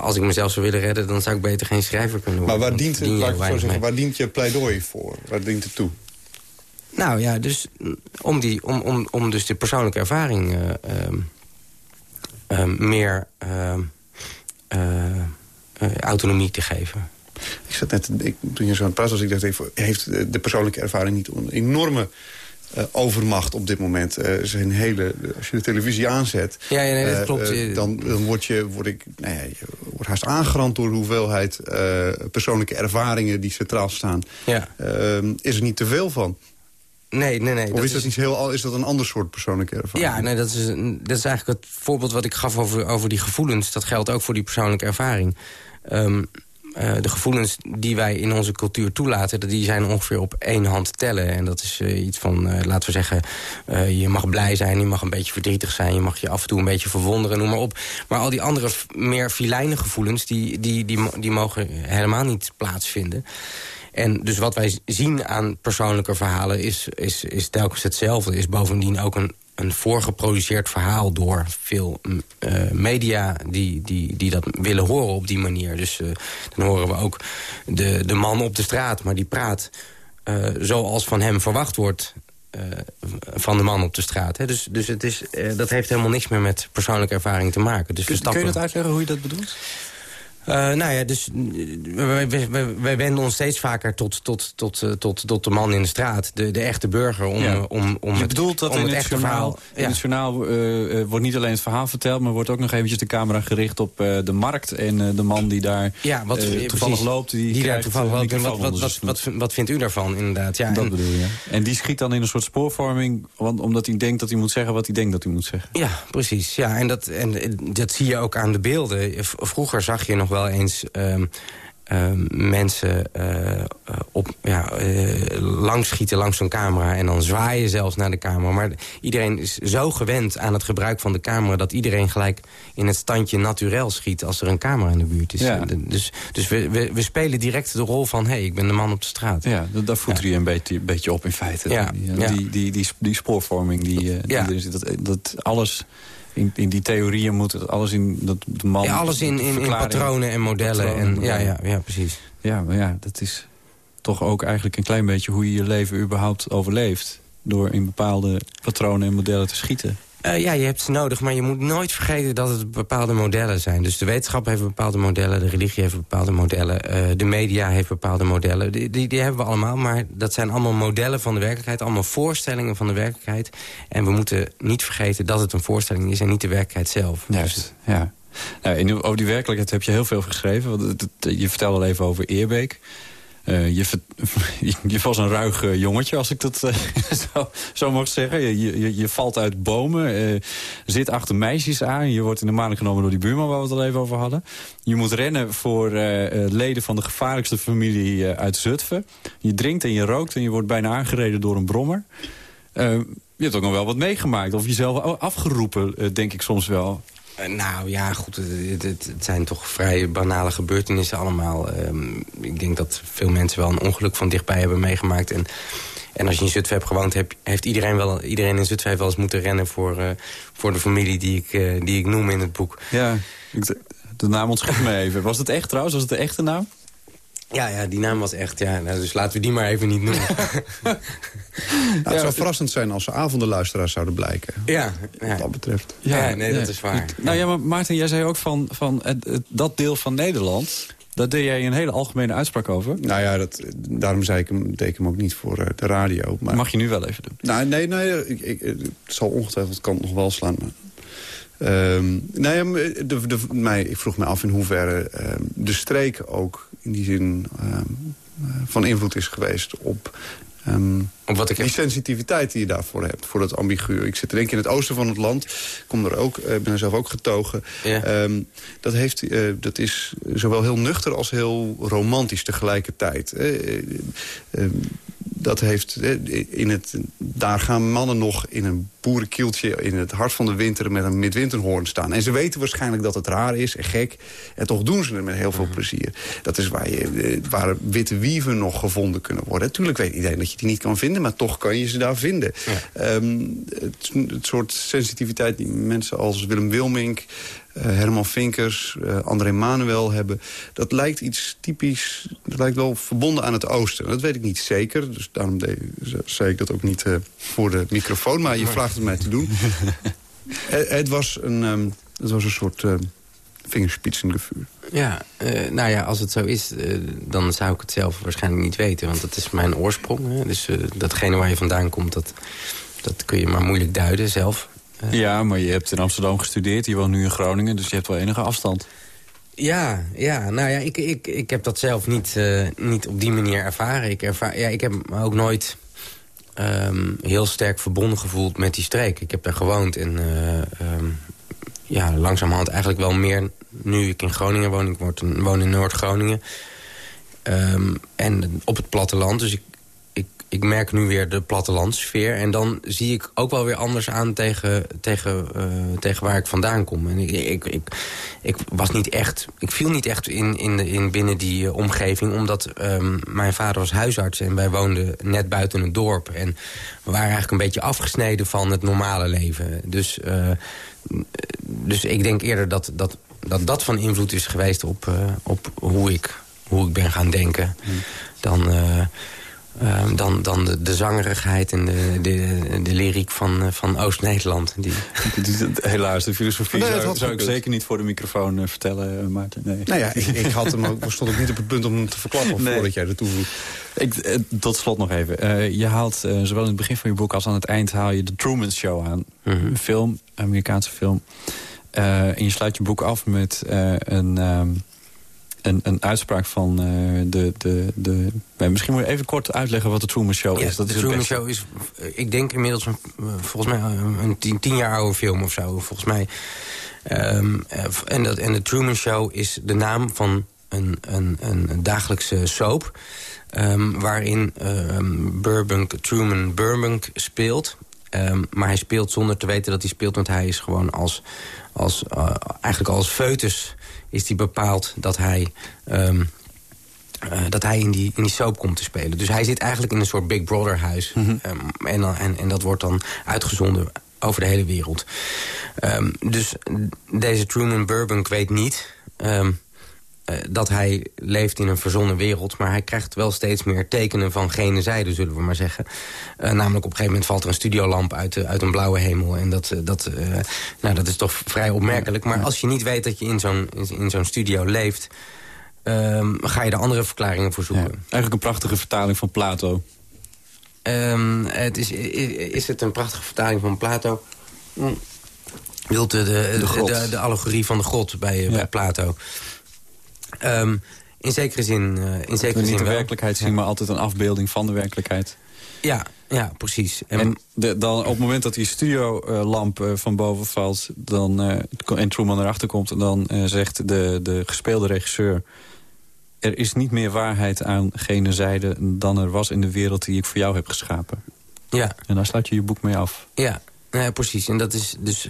als ik mezelf zou willen redden, dan zou ik beter geen schrijver kunnen worden. Maar waar dient, het, waar, zeggen, waar dient je pleidooi voor? Waar dient het toe? Nou ja, dus om, die, om, om, om dus de persoonlijke ervaring uh, uh, meer autonomie te geven. Ik zat net, ik, toen je zo aan het praten was, ik dacht even... heeft de persoonlijke ervaring niet een enorme uh, overmacht op dit moment. Uh, zijn hele, als je de televisie aanzet... Ja, ja nee, dat klopt. Uh, dan, dan word, je, word ik nou ja, je wordt haast aangerand door de hoeveelheid persoonlijke ervaringen die centraal staan. Ja. Ehm, is er niet te veel van? Nee, nee, nee. Of is dat, is... heel, is dat een ander soort persoonlijke ervaring? Ja, nee, dat is, dat is eigenlijk het voorbeeld wat ik gaf over, over die gevoelens. Dat geldt ook voor die persoonlijke ervaring. Um, uh, de gevoelens die wij in onze cultuur toelaten... die zijn ongeveer op één hand tellen. En dat is uh, iets van, uh, laten we zeggen... je mag blij zijn, je mag een beetje verdrietig zijn... je mag je af en toe een beetje verwonderen, noem maar op. Maar al die andere meer filijne gevoelens... die, die, die, die mogen helemaal niet plaatsvinden. En dus wat wij zien aan persoonlijke verhalen is, is, is telkens hetzelfde. Is bovendien ook een, een voorgeproduceerd verhaal door veel uh, media die, die, die dat willen horen op die manier. Dus uh, dan horen we ook de, de man op de straat, maar die praat uh, zoals van hem verwacht wordt... van de man op de straat. Hè. Dus, dus het is, dat heeft helemaal niks meer met persoonlijke ervaring te maken. Dus kun, kun je dat uitleggen hoe je dat bedoelt? Uh, nou ja, dus wij, wij, wij, wenden ons steeds vaker tot, tot, tot, uh, tot, tot de man in de straat. De, de echte burger. Om, ja. om, om Je bedoelt dat om in het, journaal, verhaal... in het journaal uh, wordt niet alleen het verhaal verteld... maar wordt ook nog eventjes de camera gericht op de markt... en de man die daar ja, wat, toevallig precies, loopt. Die, die daar toevallig loopt. Wat, wat, wat, wat, wat vindt u daarvan, inderdaad? Ja, dat en, bedoel je. En die schiet dan in een soort spoorvorming... Want, omdat hij denkt dat hij moet zeggen wat hij denkt dat hij moet zeggen. Ja, precies. Ja, en, dat, en dat zie je ook aan de beelden. Vroeger zag je nog wel eens... Um, uh, mensen uh, op, ja, uh, langs schieten langs zo'n camera... en dan zwaaien zelfs naar de camera. Maar iedereen is zo gewend aan het gebruik van de camera... dat iedereen gelijk in het standje naturel schiet... als er een camera in de buurt is. Ja. Dus, dus we, we, we, spelen direct de rol van... hé, hey, ik ben de man op de straat. Ja, daar voedt ja. je een beetje, beetje op in feite. Ja. Die, die, die, die, die spoorvorming, die, die ja. erin zit. Dat, dat alles... In, in, die theorieën moet het alles in dat de man... Ja, alles in, in, in patronen en modellen. Patronen, en, ja, ja, ja, precies. Ja, maar ja, dat is toch ook eigenlijk een klein beetje... hoe je je leven überhaupt overleeft. Door in bepaalde patronen en modellen te schieten. Uh, ja, je hebt ze nodig, maar je moet nooit vergeten dat het bepaalde modellen zijn. Dus de wetenschap heeft bepaalde modellen, de religie heeft bepaalde modellen... Uh, de media heeft bepaalde modellen. Die, die, die, hebben we allemaal, maar dat zijn allemaal modellen van de werkelijkheid. Allemaal voorstellingen van de werkelijkheid. En we moeten niet vergeten dat het een voorstelling is en niet de werkelijkheid zelf. Juist, dus, ja. Nou, over die werkelijkheid heb je heel veel geschreven. Want je vertelde al even over Eerbeek. Uh, je, je, was een ruig uh, jongetje, als ik dat uh, zo, zo mag zeggen. Je, je, valt uit bomen, zit achter meisjes aan. Je wordt in de genomen door die buurman waar we het al even over hadden. Je moet rennen voor leden van de gevaarlijkste familie uit Zutphen. Je drinkt en je rookt en je wordt bijna aangereden door een brommer. je hebt ook nog wel wat meegemaakt. Of jezelf afgeroepen, denk ik soms wel. Uh, nou ja, goed, het, het, zijn toch vrij banale gebeurtenissen allemaal. Um, ik denk dat veel mensen wel een ongeluk van dichtbij hebben meegemaakt. En, en als je in Zutphen hebt gewoond, heeft iedereen, wel, iedereen in Zutphen wel eens moeten rennen... voor, uh, voor de familie die ik, uh, die ik noem in het boek. Ja, de naam ontschiet me even. Was het echt trouwens? Was het de echte naam? Ja, ja, die naam was echt, ja. Nou, dus laten we die maar even niet noemen. nou, het zou verrassend zijn als ze avondenluisteraars zouden blijken. Ja. Wat ja. dat betreft. Ja, ja nee, dat is waar. Nou ja, maar Maarten, jij zei ook van, van het, het, dat deel van Nederland... Daar deed jij een hele algemene uitspraak over. Nou ja, dat, daarom zei ik hem, deed ik hem ook niet voor uh, de radio. Maar... Mag je nu wel even doen? Nou, nee, nee ik, ik, het zal ongetwijfeld kan nog wel slaan. Um, nou ja, de, de, mij, ik vroeg me af in hoeverre um, de streek ook in die zin um, van invloed is geweest op Um, wat ik die sensitiviteit die je daarvoor hebt, voor dat ambigu. Ik zit er denk in het oosten van het land. Ik kom er ook, uh, ben er zelf ook getogen. Dat, heeft, uh, dat is zowel heel nuchter als heel romantisch tegelijkertijd. Uh, dat heeft in het, daar gaan mannen nog in een boerenkieltje... in het hart van de winter met een midwinterhoorn staan. En ze weten waarschijnlijk dat het raar is en gek. En toch doen ze het met heel veel mhm. plezier. Dat is waar, je, waar witte wieven nog gevonden kunnen worden. Natuurlijk weet iedereen dat je die niet kan vinden... maar toch kan je ze daar vinden. Um, het, het, soort sensitiviteit die mensen als Willem Wilmink... Uh, Herman Vinkers, uh, André Manuel hebben. Dat lijkt iets typisch, dat lijkt wel verbonden aan het oosten. Dat weet ik niet zeker, dus daarom zei ik dat ook niet uh, voor de microfoon. Maar je vraagt het mij te doen. het, was een, um, het was een soort vingerspitsengevuur. Ja, nou ja, als het zo is, dan zou ik het zelf waarschijnlijk niet weten. Want dat is mijn oorsprong. Hè? Dus datgene waar je vandaan komt, dat, dat kun je maar moeilijk duiden zelf. Ja, maar je hebt in Amsterdam gestudeerd. Je woont nu in Groningen, dus je hebt wel enige afstand. Ja, ja, nou ja, ik, ik, ik heb dat zelf niet, uh, niet op die manier ervaren. Ik, ervaar, ja, ik heb me ook nooit um, heel sterk verbonden gevoeld met die streek. Ik heb daar gewoond en uh, um, ja, langzamerhand eigenlijk wel meer... nu ik in Groningen woon, ik woon in Noord-Groningen... Um, en op het platteland, dus ik, ik merk nu weer de plattelandsfeer. En dan zie ik ook wel weer anders aan tegen, tegen, uh, tegen waar ik vandaan kom. En ik, ik, ik, ik, was niet echt, ik viel niet echt in, in, in binnen die uh, omgeving. Omdat um, mijn vader was huisarts en wij woonden net buiten het dorp. En we waren eigenlijk een beetje afgesneden van het normale leven. Dus, uh, dus ik denk eerder dat dat, dat, dat van invloed is geweest op, op hoe, ik, hoe ik ben gaan denken. Hmm. Dan... Ehm, dan, dan de, de zangerigheid en de, de, de lyriek van, eh, van Oost-Nederland. Die... Helaas, de filosofie nee, zou, zou ik zeker niet voor de microfoon uh, vertellen, uh, Maarten. Nee. Nou ja, ik, ik had hem ook, stond ook niet op het punt om hem te verklappen nee. voordat jij er toevoegt. Ik, tot slot nog even. je haalt zowel in het begin van je boek als aan het eind haal je de Truman Show aan. -hmm. Een film, Amerikaanse film. en je sluit je boek af met een... Um, een, een uitspraak van uh, de... de, de misschien moet je even kort uitleggen wat de Truman Show is. Dat de is Truman Show is, ik denk inmiddels een, volgens mij een tien, tien, jaar oude film of zo. Volgens mij. Um, en, dat, en de Truman Show is de naam van een, een, een dagelijkse soap... Um, waarin um, Burbank, Truman Burbank speelt. maar hij speelt zonder te weten dat hij speelt... want hij is gewoon als, als, uh, eigenlijk als foetus is die bepaald dat hij... Um, uh, dat hij in die, in die soap komt te spelen. Dus hij zit eigenlijk in een soort Big Brother huis. Mm -hmm. um, en, en, en dat wordt dan uitgezonden over de hele wereld. Um, dus deze Truman Burbank weet niet... dat hij leeft in een verzonnen wereld... maar hij krijgt wel steeds meer tekenen van gene zijde, zullen we maar zeggen. Uh, namelijk op een gegeven moment valt er een studiolamp uit, uh, uit een blauwe hemel. En dat, dat, nou, dat is toch vrij opmerkelijk. Maar als je niet weet dat je in zo'n in zo'n studio leeft... Um, ga je er andere verklaringen voor zoeken. Ja, eigenlijk een prachtige vertaling van Plato. Um, het is, is het een prachtige vertaling van Plato? Hm. Wilt de, de, de, de, de allegorie van de god bij, ja. bij Plato... Um, in zekere zin, uh, in zekere niet zin de wel. werkelijkheid zien, maar altijd een afbeelding van de werkelijkheid. Ja, ja precies. En, en de, dan, op het moment dat die studiolamp uh, van boven valt... Dan, uh, en Truman erachter komt... dan zegt de, de gespeelde regisseur... er is niet meer waarheid aan gene zijde... dan er was in de wereld die ik voor jou heb geschapen. Ja. En daar sluit je je boek mee af. Ja, ja precies. En dat is dus...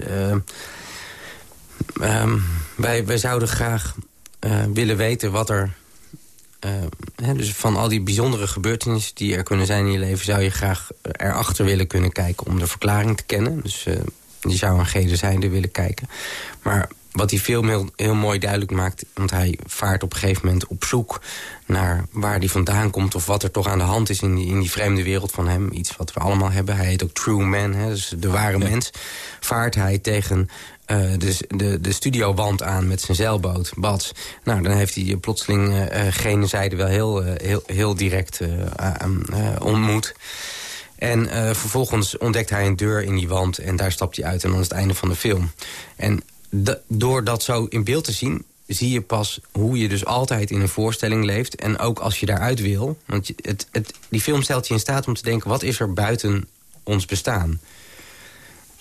Um, wij, wij zouden graag uh, willen weten wat er... Uh, hè, dus van al die bijzondere gebeurtenissen die er kunnen zijn in je leven... zou je graag erachter willen kunnen kijken om de verklaring te kennen. Dus uh, je zou een gede zijnde willen kijken. Maar wat die film heel, heel mooi duidelijk maakt... want hij vaart op een gegeven moment op zoek naar waar hij vandaan komt... of wat er toch aan de hand is in die, in die vreemde wereld van hem. Iets wat we allemaal hebben. Hij heet ook True Man, hè, dus de ware mens. Vaart hij tegen uh, de, de, studiowand aan met zijn zeilboot, Bats. Nou, dan heeft hij plotseling uh, gene zijde wel heel, heel, heel direct ontmoet. En vervolgens ontdekt hij een deur in die wand en daar stapt hij uit. En dan is het einde van de film. En door dat zo in beeld te zien zie je pas hoe je dus altijd in een voorstelling leeft. En ook als je daaruit wil. Want het, die film stelt je in staat om te denken... wat is er buiten ons bestaan?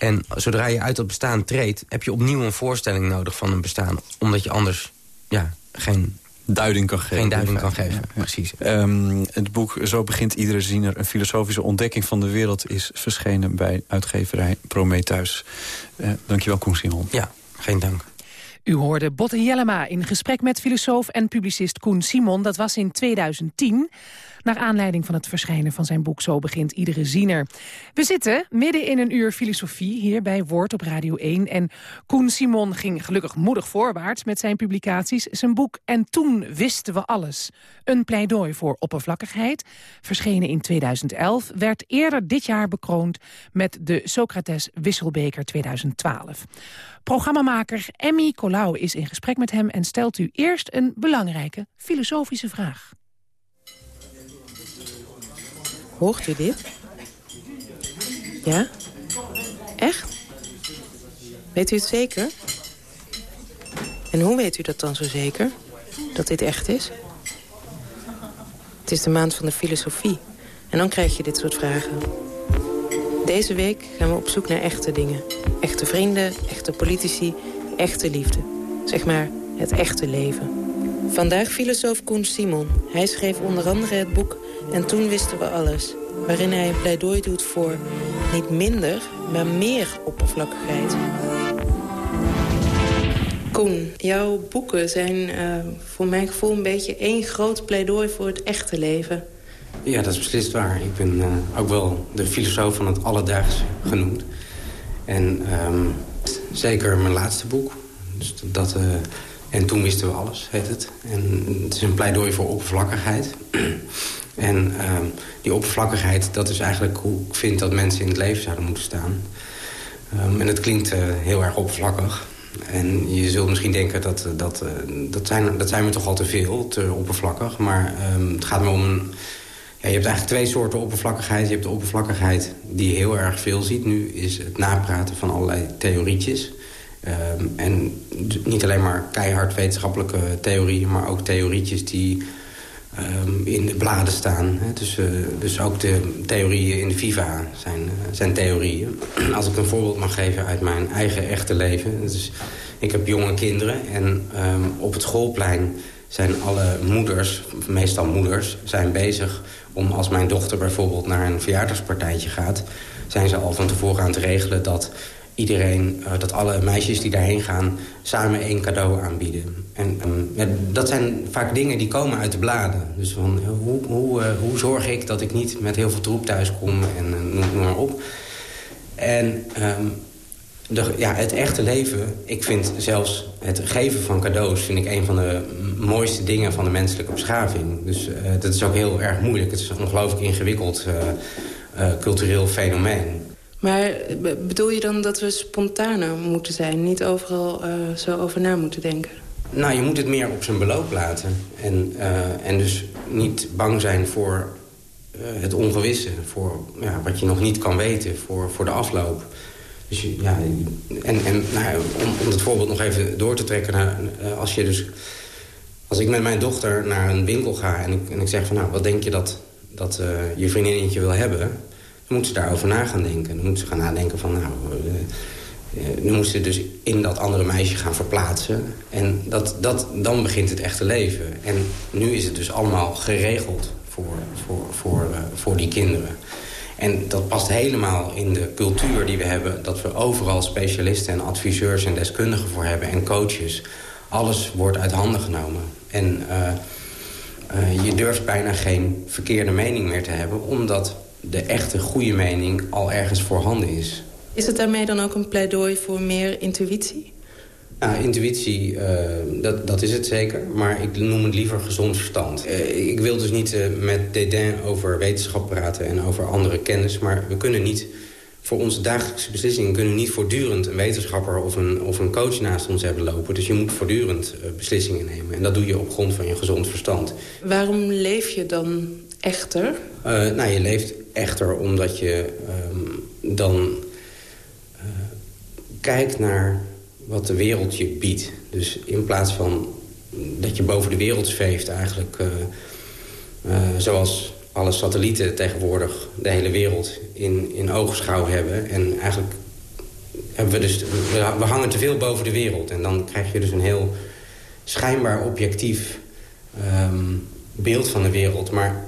En zodra je uit dat bestaan treedt... heb je opnieuw een voorstelling nodig van een bestaan. Omdat je anders ja, geen duiding kan geven. Geen duiding kan geven, precies. Um, het boek Zo begint iedere ziener een filosofische ontdekking van de wereld... is verschenen bij uitgeverij Prometheus. Uh, dankjewel, Koen Simon. Ja, geen dank. U hoorde Botte Jellema in gesprek met filosoof en publicist Koen Simon. Dat was in 2010 naar aanleiding van het verschijnen van zijn boek Zo begint iedere ziener. We zitten midden in een uur filosofie hier bij Woord op Radio 1. En Koen Simon ging gelukkig moedig voorwaarts met zijn publicaties. Zijn boek En toen wisten we alles. Een pleidooi voor oppervlakkigheid, verschenen in 2011... werd eerder dit jaar bekroond met de Socrates Wisselbeker 2012. Programmamaker Emmy Colau is in gesprek met hem... en stelt u eerst een belangrijke filosofische vraag. Hoort u dit? Ja? Echt? Weet u het zeker? En hoe weet u dat dan zo zeker? Dat dit echt is? Het is de maand van de filosofie. En dan krijg je dit soort vragen. Deze week gaan we op zoek naar echte dingen. Echte vrienden, echte politici, echte liefde. Zeg maar het echte leven. Vandaag filosoof Koen Simon. Hij schreef onder andere het boek En toen wisten we alles. Waarin hij een pleidooi doet voor niet minder, maar meer oppervlakkigheid. Koen, jouw boeken zijn uh, voor mijn gevoel een beetje één groot pleidooi voor het echte leven. Ja, dat is beslist waar. Ik ben uh, ook wel de filosoof van het alledaagse genoemd. En um, zeker mijn laatste boek. Dus dat, uh, en toen wisten we alles, heet het. En het is een pleidooi voor oppervlakkigheid. en uh, die oppervlakkigheid, dat is eigenlijk hoe ik vind dat mensen in het leven zouden moeten staan. Um, en het klinkt uh, heel erg oppervlakkig. En je zult misschien denken dat dat, dat, zijn, dat zijn we toch al te veel, te oppervlakkig. Maar um, het gaat me om een ja, je hebt eigenlijk twee soorten oppervlakkigheid. Je hebt de oppervlakkigheid die je heel erg veel ziet nu... is het napraten van allerlei theorietjes. En niet alleen maar keihard wetenschappelijke theorieën... maar ook theorietjes die um, in de bladen staan. Hè. Dus, uh, dus ook de theorieën in de FIFA zijn, uh, zijn theorieën. Als ik een voorbeeld mag geven uit mijn eigen echte leven. Dus ik heb jonge kinderen en um, op het schoolplein zijn alle moeders, meestal moeders, zijn bezig om als mijn dochter bijvoorbeeld naar een verjaardagspartijtje gaat... zijn ze al van tevoren aan het regelen dat iedereen, uh, dat alle meisjes die daarheen gaan... samen één cadeau aanbieden. En dat zijn vaak dingen die komen uit de bladen. Dus van, hoe, hoe, uh, hoe zorg ik dat ik niet met heel veel troep thuis kom en noem, maar op. En de, ja, het echte leven, ik vind zelfs het geven van cadeaus... vind ik een van de mooiste dingen van de menselijke beschaving. Dus dat is ook heel erg moeilijk. Het is een ongelooflijk ingewikkeld cultureel fenomeen. Maar bedoel je dan dat we spontaner moeten zijn? Niet overal zo over na moeten denken? Nou, je moet het meer op zijn beloop laten. En, en dus niet bang zijn voor het ongewisse. Voor ja, wat je nog niet kan weten. Voor, voor de afloop. Dus ja, en, en nou, om, om het voorbeeld nog even door te trekken... Als je dus... Als ik met mijn dochter naar een winkel ga en ik, en ik zeg van... nou, wat denk je dat, dat je vriendinnetje wil hebben... dan moet ze daarover na gaan denken. Dan moet ze gaan nadenken van... nou, uh, nu moet ze dus in dat andere meisje gaan verplaatsen. En dat, dat, dan begint het echte leven. En nu is het dus allemaal geregeld voor, voor, voor, uh, voor die kinderen. En dat past helemaal in de cultuur die we hebben... dat we overal specialisten en adviseurs en deskundigen voor hebben... en coaches. Alles wordt uit handen genomen. En je durft bijna geen verkeerde mening meer te hebben... omdat de echte goede mening al ergens voorhanden is. Is het daarmee dan ook een pleidooi voor meer intuïtie? Nou, intuïtie, uh, dat, dat is het zeker. Maar ik noem het liever gezond verstand. Uh, ik wil dus niet uh, met dédain over wetenschap praten en over andere kennis. Maar we kunnen niet, voor onze dagelijkse beslissingen... kunnen niet voortdurend een wetenschapper of een, of een coach naast ons hebben lopen. Dus je moet voortdurend beslissingen nemen. En dat doe je op grond van je gezond verstand. Waarom leef je dan echter? nou, je leeft echter omdat je um, dan kijkt naar wat de wereld je biedt. Dus in plaats van dat je boven de wereld zweeft eigenlijk. zoals alle satellieten tegenwoordig de hele wereld in, in oogschouw hebben. En eigenlijk hebben we dus... We, hangen te veel boven de wereld. En dan krijg je dus een heel schijnbaar objectief ehm, beeld van de wereld. Maar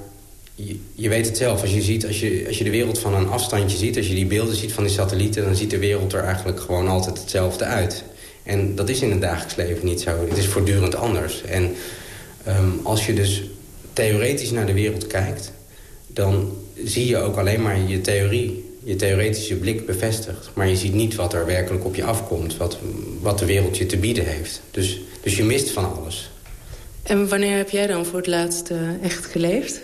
je, je, weet het zelf. Als je, ziet, als, je, als je de wereld van een afstandje ziet... als je die beelden ziet van die satellieten... dan ziet de wereld er eigenlijk gewoon altijd hetzelfde uit. En dat is in het dagelijks leven niet zo. Het is voortdurend anders. En ehm, als je dus theoretisch naar de wereld kijkt... dan zie je ook alleen maar je theorie, je theoretische blik bevestigd. Maar je ziet niet wat er werkelijk op je afkomt. Wat, wat de wereld je te bieden heeft. Dus, dus je mist van alles. En wanneer heb jij dan voor het laatst uh, echt geleefd?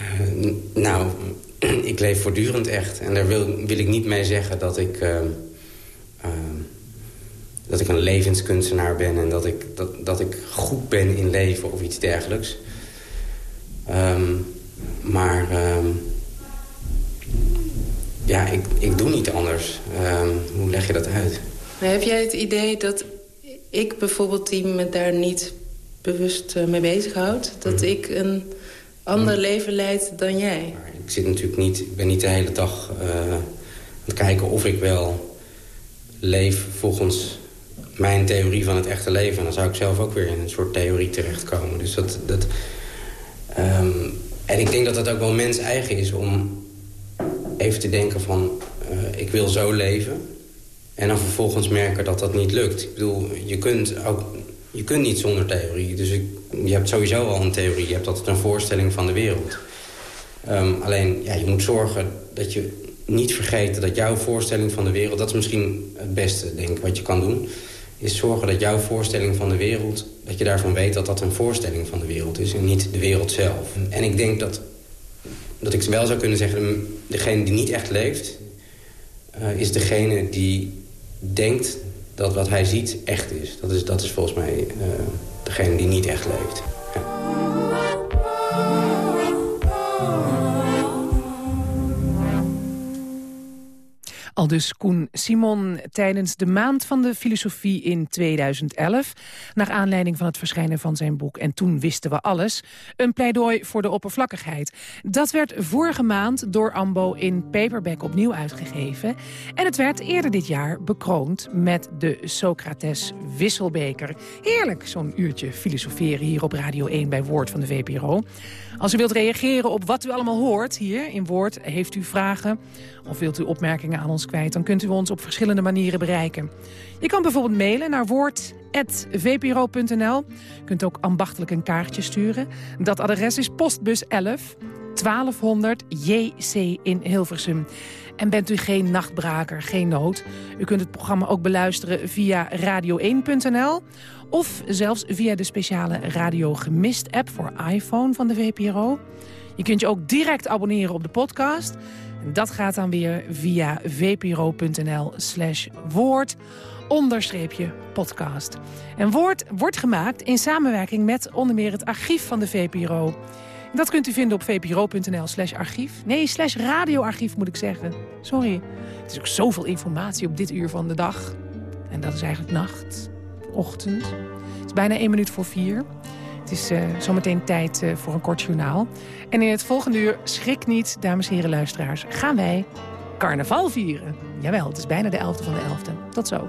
Uh, nou, ik leef voortdurend echt. En daar wil, wil ik niet mee zeggen dat ik... Uh, dat ik een levenskunstenaar ben en dat ik, dat, dat ik goed ben in leven of iets dergelijks. Um, maar um, ja, ik, ik doe niet anders. Um, hoe leg je dat uit? Maar heb jij het idee dat ik bijvoorbeeld die me daar niet bewust mee bezighoud... dat mhm. ik een ander leven leid dan jij? Ik zit natuurlijk niet... Ik ben niet de hele dag uh, aan het kijken of ik wel leef volgens mijn theorie van het echte leven. En dan zou ik zelf ook weer in een soort theorie terechtkomen. Dus dat... dat um, en ik denk dat dat ook wel mens eigen is om even te denken van... Uh, ik wil zo leven. En dan vervolgens merken dat dat niet lukt. Ik bedoel, je kunt, ook, je kunt niet zonder theorie. Dus ik, je hebt sowieso al een theorie. Je hebt altijd een voorstelling van de wereld. Um, alleen, ja, je moet zorgen dat je niet vergeet dat jouw voorstelling van de wereld... dat is misschien het beste, denk ik, wat je kan doen is zorgen dat jouw voorstelling van de wereld... dat je daarvan weet dat dat een voorstelling van de wereld is... en niet de wereld zelf. En ik denk dat, dat ik wel zou kunnen zeggen... degene die niet echt leeft... Uh, is degene die denkt dat wat hij ziet echt is. Dat is, dat is volgens mij uh, degene die niet echt leeft. Al dus Koen Simon tijdens de Maand van de Filosofie in 2011... naar aanleiding van het verschijnen van zijn boek En toen wisten we alles... een pleidooi voor de oppervlakkigheid. Dat werd vorige maand door AMBO in paperback opnieuw uitgegeven... en het werd eerder dit jaar bekroond met de Socrates Wisselbeker. Heerlijk, zo'n uurtje filosoferen hier op Radio 1 bij Woord van de VPRO. Als u wilt reageren op wat u allemaal hoort hier in Woord... heeft u vragen of wilt u opmerkingen aan ons kwijt... dan kunt u ons op verschillende manieren bereiken. Je kan bijvoorbeeld mailen naar woord.vpro.nl. U kunt ook ambachtelijk een kaartje sturen. Dat adres is postbus 11 1200 JC in Hilversum. En bent u geen nachtbraker, geen nood? U kunt het programma ook beluisteren via radio1.nl... of zelfs via de speciale Radio Gemist app voor iPhone van de VPRO. Je kunt je ook direct abonneren op de podcast... Dat gaat dan weer via vpro.nl slash woord onderstreepje podcast. En Woord wordt gemaakt in samenwerking met onder meer het archief van de VPRO. Dat kunt u vinden op vpro.nl slash archief. Nee, slash radioarchief moet ik zeggen. Sorry. Het is ook zoveel informatie op dit uur van de dag. En dat is eigenlijk nacht, ochtend. Het is bijna één minuut voor vier. Het is uh, zometeen tijd uh, voor een kort journaal. En in het volgende uur, schrik niet, dames en heren luisteraars... gaan wij carnaval vieren. Jawel, het is bijna de 11e van de 11e. Tot zo.